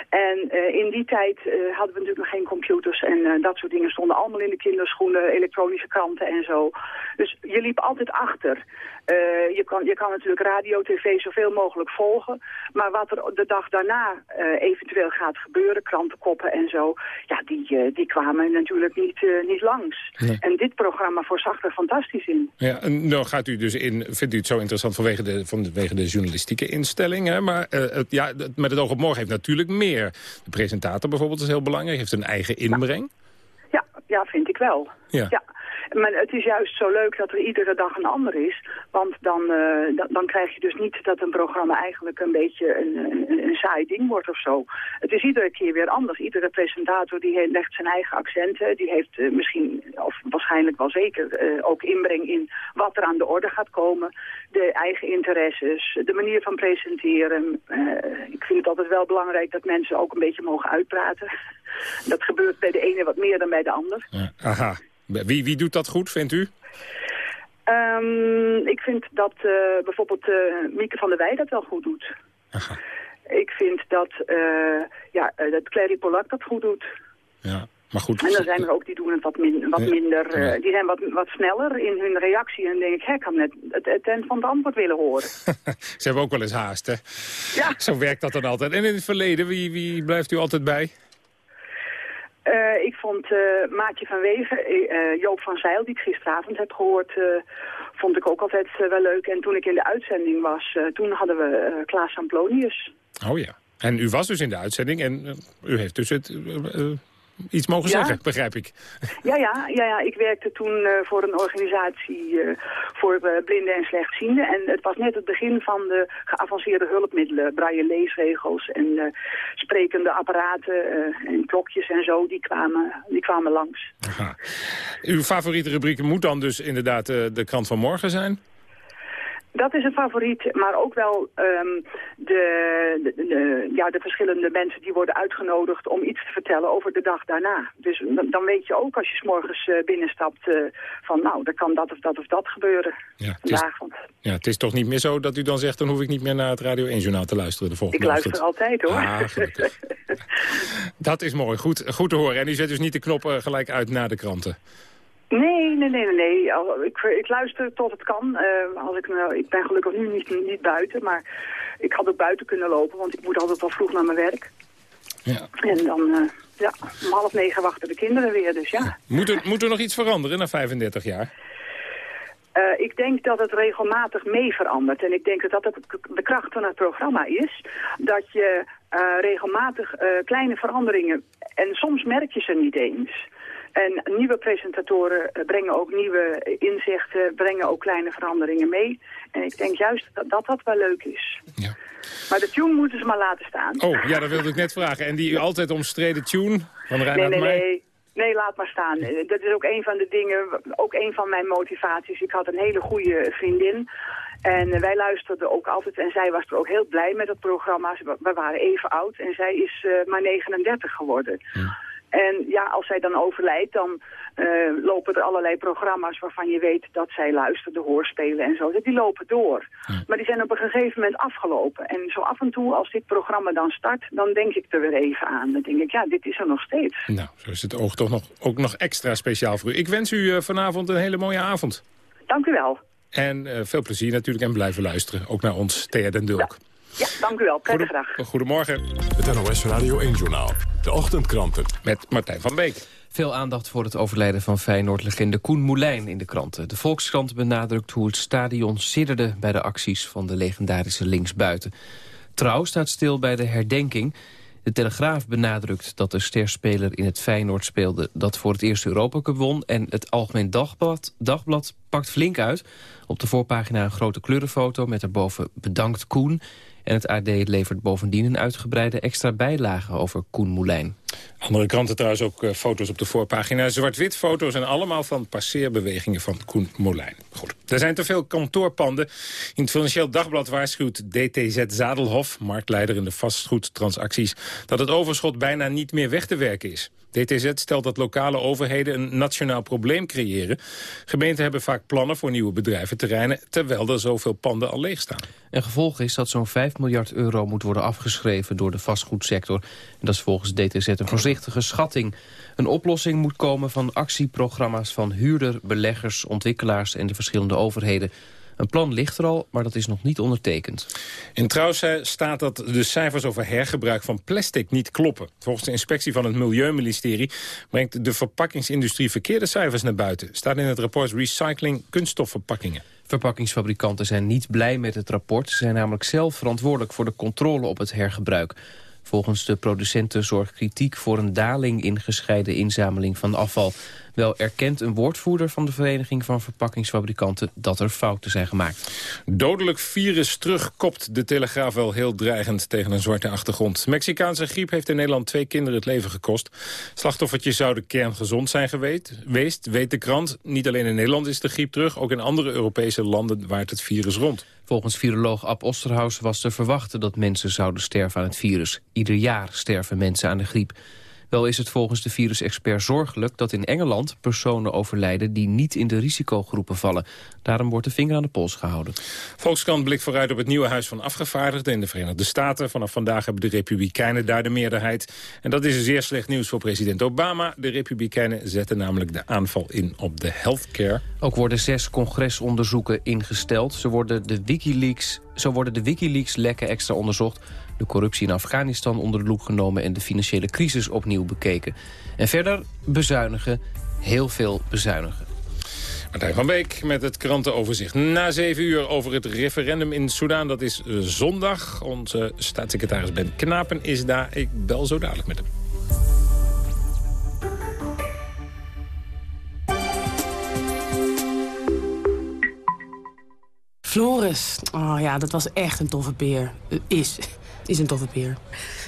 En in die tijd hadden we natuurlijk nog geen computers en dat soort dingen stonden allemaal in de kinderschoenen, elektronische kranten en zo. Dus je liep altijd achter. je, kan, je kan natuurlijk radio, tv zoveel mogelijk volgen. Maar wat er de dag daarna eventueel gaat gebeuren, krantenkoppen en zo, ja, die, die kwamen natuurlijk niet, niet langs. Nee. En dit programma voorzag er fantastisch in. Ja, en nou gaat u dus in, vindt u het zo interessant vanwege de, vanwege de journalistieke instelling. Hè? Maar uh, het, ja, met het oog op morgen heeft natuurlijk meer. De presentator bijvoorbeeld is heel belangrijk, heeft een eigen inbreng. Ja, ja vind ik wel. Ja. ja. Maar het is juist zo leuk dat er iedere dag een ander is. Want dan, uh, dan, krijg je dus niet dat een programma eigenlijk een beetje een, een, een saai ding wordt of zo. Het is iedere keer weer anders. Iedere presentator die legt zijn eigen accenten. Die heeft uh, misschien, of waarschijnlijk wel zeker, uh, ook inbreng in wat er aan de orde gaat komen. De eigen interesses, de manier van presenteren. ik vind het altijd wel belangrijk dat mensen ook een beetje mogen uitpraten. Dat gebeurt bij de ene wat meer dan bij de ander. Aha. Wie, wie doet dat goed, vindt u? Um, ik vind dat uh, bijvoorbeeld uh, Mieke van der Wij dat wel goed doet. Aha. Ik vind dat, uh, ja, dat Clary Polak dat goed doet. Ja, maar goed. En dan zijn er ook die doen het wat, min, wat minder, ja. die zijn wat, wat sneller in hun reactie. En dan denk ik, hè, ik had net het, het van het antwoord willen horen. Ze hebben ook wel eens haast, hè? Ja. Zo werkt dat dan altijd. En in het verleden, wie, wie blijft u altijd bij? Uh, ik vond uh, Maatje van Wegen, uh, Joop van Zeil, die ik gisteravond heb gehoord, vond ik ook altijd wel leuk. En toen ik in de uitzending was, toen hadden we Klaas Samplonius. Oh ja. En u was dus in de uitzending en u heeft dus het, iets mogen ja. zeggen, begrijp ik. Ja, ja, ja, ja. ik werkte toen uh, voor een organisatie uh, voor uh, blinden en slechtzienden. En het was net het begin van de geavanceerde hulpmiddelen. Braille leesregels en sprekende apparaten en klokjes en zo, die kwamen, die kwamen langs. Aha. Uw favoriete rubriek moet dan dus inderdaad de krant van morgen zijn? Dat is een favoriet, maar ook wel um, de, de, de, ja, de verschillende mensen die worden uitgenodigd om iets te vertellen over de dag daarna. Dus dan weet je ook als je s'morgens uh, binnenstapt uh, van nou, er kan dat of dat of dat gebeuren. Ja, het, is, want... ja, het is toch niet meer zo dat u dan zegt, dan hoef ik niet meer naar het Radio 1-journaal te luisteren de volgende Ik luister ochtend. altijd hoor. Ah, dat is mooi, goed, goed te horen. En u zet dus niet de knop uh, gelijk uit naar de kranten. Nee, nee, nee, nee. nee. Ik, ik luister tot het kan. Uh, als ik, nou, ik ben gelukkig nu niet, niet buiten, maar ik had ook buiten kunnen lopen, want ik moet altijd wel vroeg naar mijn werk. Ja. En dan, uh, ja, om half negen wachten de kinderen weer, dus ja. Moet er, moet er nog iets veranderen na 35 jaar? Uh, ik denk dat het regelmatig mee verandert. En ik denk dat dat de kracht van het programma is. Dat je uh, regelmatig kleine veranderingen... en soms merk je ze niet eens... En nieuwe presentatoren brengen ook nieuwe inzichten, brengen ook kleine veranderingen mee. En ik denk juist dat dat, dat wel leuk is. Ja. Maar de tune moeten ze maar laten staan. Oh, ja, dat wilde ik net vragen. En die altijd omstreden tune van Reinhard Nee, nee, nee. Nee, laat maar staan. Eh, Dat is ook een van de dingen, ook een van mijn motivaties. Ik had een hele goede vriendin. En eh, wij luisterden ook altijd, en zij was er ook heel blij met het programma. We waren even oud en zij is eh, maar 39 geworden. En ja, als zij dan overlijdt, dan eh, lopen er allerlei programma's waarvan je weet dat zij luisterde, hoorspelen en zo. Die lopen door. Maar die zijn op een gegeven moment afgelopen. En zo af en toe, als dit programma dan start, dan denk ik er weer even aan. Dan denk ik, ja, dit is er nog steeds. Nou, zo is het oog toch nog, ook nog extra speciaal voor u. Ik wens u eh, vanavond een hele mooie avond. Dank u wel. En eh, veel plezier natuurlijk en blijven luisteren. Ook naar ons Thea den Dulk. Ja, dank u wel. Prettige dag. Goedemorgen. Het NOS Radio 1-journaal. De ochtendkranten. Met Martijn van Beek. Veel aandacht voor het overlijden van Feyenoord-legende Koen Moulijn in de kranten. De Volkskrant benadrukt hoe het stadion sidderde bij de acties van de legendarische linksbuiten. Trouw staat stil bij de herdenking. De Telegraaf benadrukt dat de sterspeler in het Feyenoord speelde... dat voor het eerst de Europa Cup won. En het Algemeen Dagblad, Dagblad pakt flink uit. Op de voorpagina een grote kleurenfoto met erboven bedankt Koen. En het AD levert bovendien een uitgebreide extra bijlage over Koen Moulijn. Andere kranten trouwens ook eh, foto's op de voorpagina. Zwart-wit foto's en allemaal van passeerbewegingen van Koen Molijn. Goed. Er zijn te veel kantoorpanden. In het Financieel Dagblad waarschuwt DTZ Zadelhof... marktleider in de vastgoedtransacties... dat het overschot bijna niet meer weg te werken is. DTZ stelt dat lokale overheden een nationaal probleem creëren. Gemeenten hebben vaak plannen voor nieuwe bedrijventerreinen... terwijl er zoveel panden al leeg staan. En gevolg is dat zo'n 5 miljard euro moet worden afgeschreven door de vastgoedsector. En dat is volgens DTZ een voorzichtige schatting. Een oplossing moet komen van actieprogramma's van huurder, beleggers, ontwikkelaars en de verschillende overheden. Een plan ligt er al, maar dat is nog niet ondertekend. In Trouws staat dat de cijfers over hergebruik van plastic niet kloppen. Volgens de inspectie van het Milieuministerie brengt de verpakkingsindustrie verkeerde cijfers naar buiten. Staat in het rapport Recycling kunststofverpakkingen. Verpakkingsfabrikanten zijn niet blij met het rapport. Ze zijn namelijk zelf verantwoordelijk voor de controle op het hergebruik. Volgens de producenten zorgt kritiek voor een daling in gescheiden inzameling van afval. Wel erkent een woordvoerder van de Vereniging van Verpakkingsfabrikanten dat er fouten zijn gemaakt. Dodelijk virus terugkopt de Telegraaf wel heel dreigend tegen een zwarte achtergrond. Mexicaanse griep heeft in Nederland twee kinderen het leven gekost. Slachtoffertjes zouden kerngezond zijn geweest, weet de krant. Niet alleen in Nederland is de griep terug, ook in andere Europese landen waart het virus rond. Volgens viroloog Ab Osterhaus was te verwachten dat mensen zouden sterven aan het virus. Ieder jaar sterven mensen aan de griep. Wel is het volgens de virusexpert zorgelijk dat in Engeland personen overlijden die niet in de risicogroepen vallen. Daarom wordt de vinger aan de pols gehouden. Volkskrant blikt vooruit op het nieuwe Huis van Afgevaardigden in de Verenigde Staten. Vanaf vandaag hebben de Republikeinen daar de meerderheid. En dat is zeer slecht nieuws voor president Obama. De Republikeinen zetten namelijk de aanval in op de healthcare. Ook worden zes congresonderzoeken ingesteld. Zo worden de Wikileaks, zo worden de Wikileaks-lekken extra onderzocht de corruptie in Afghanistan onder de loep genomen... en de financiële crisis opnieuw bekeken. En verder bezuinigen, heel veel bezuinigen. Martijn van Beek met het krantenoverzicht. Na zeven uur over het referendum in Soudaan. Dat is uh, zondag. Onze staatssecretaris Ben Knapen is daar. Ik bel zo dadelijk met hem. Floris. Oh ja, dat was echt een toffe peer. Uh, is. Is een toffe peer.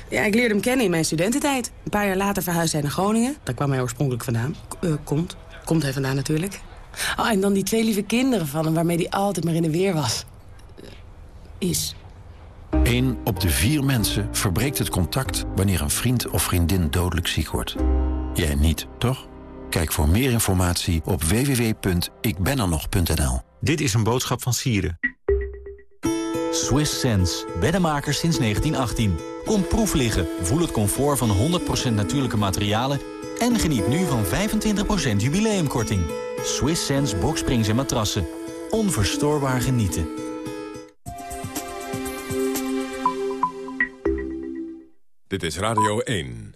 Ja, ik leerde hem kennen in mijn studententijd. Een paar jaar later verhuisde hij naar Groningen. Daar kwam hij oorspronkelijk vandaan. Uh, komt. Komt hij vandaan natuurlijk. Oh, en dan die twee lieve kinderen van hem... waarmee hij altijd maar in de weer was. Uh, is. Eén op de vier mensen verbreekt het contact... wanneer een vriend of vriendin dodelijk ziek wordt. Jij niet, toch? Kijk voor meer informatie op www.ikbenernog.nl. Dit is een boodschap van Sieren. Swiss Sense, beddenmakers sinds 1918. Kom proef liggen, voel het comfort van 100% natuurlijke materialen... en geniet nu van 25% jubileumkorting. Swiss Sense boksprings en matrassen. Onverstoorbaar genieten. Dit is Radio 1.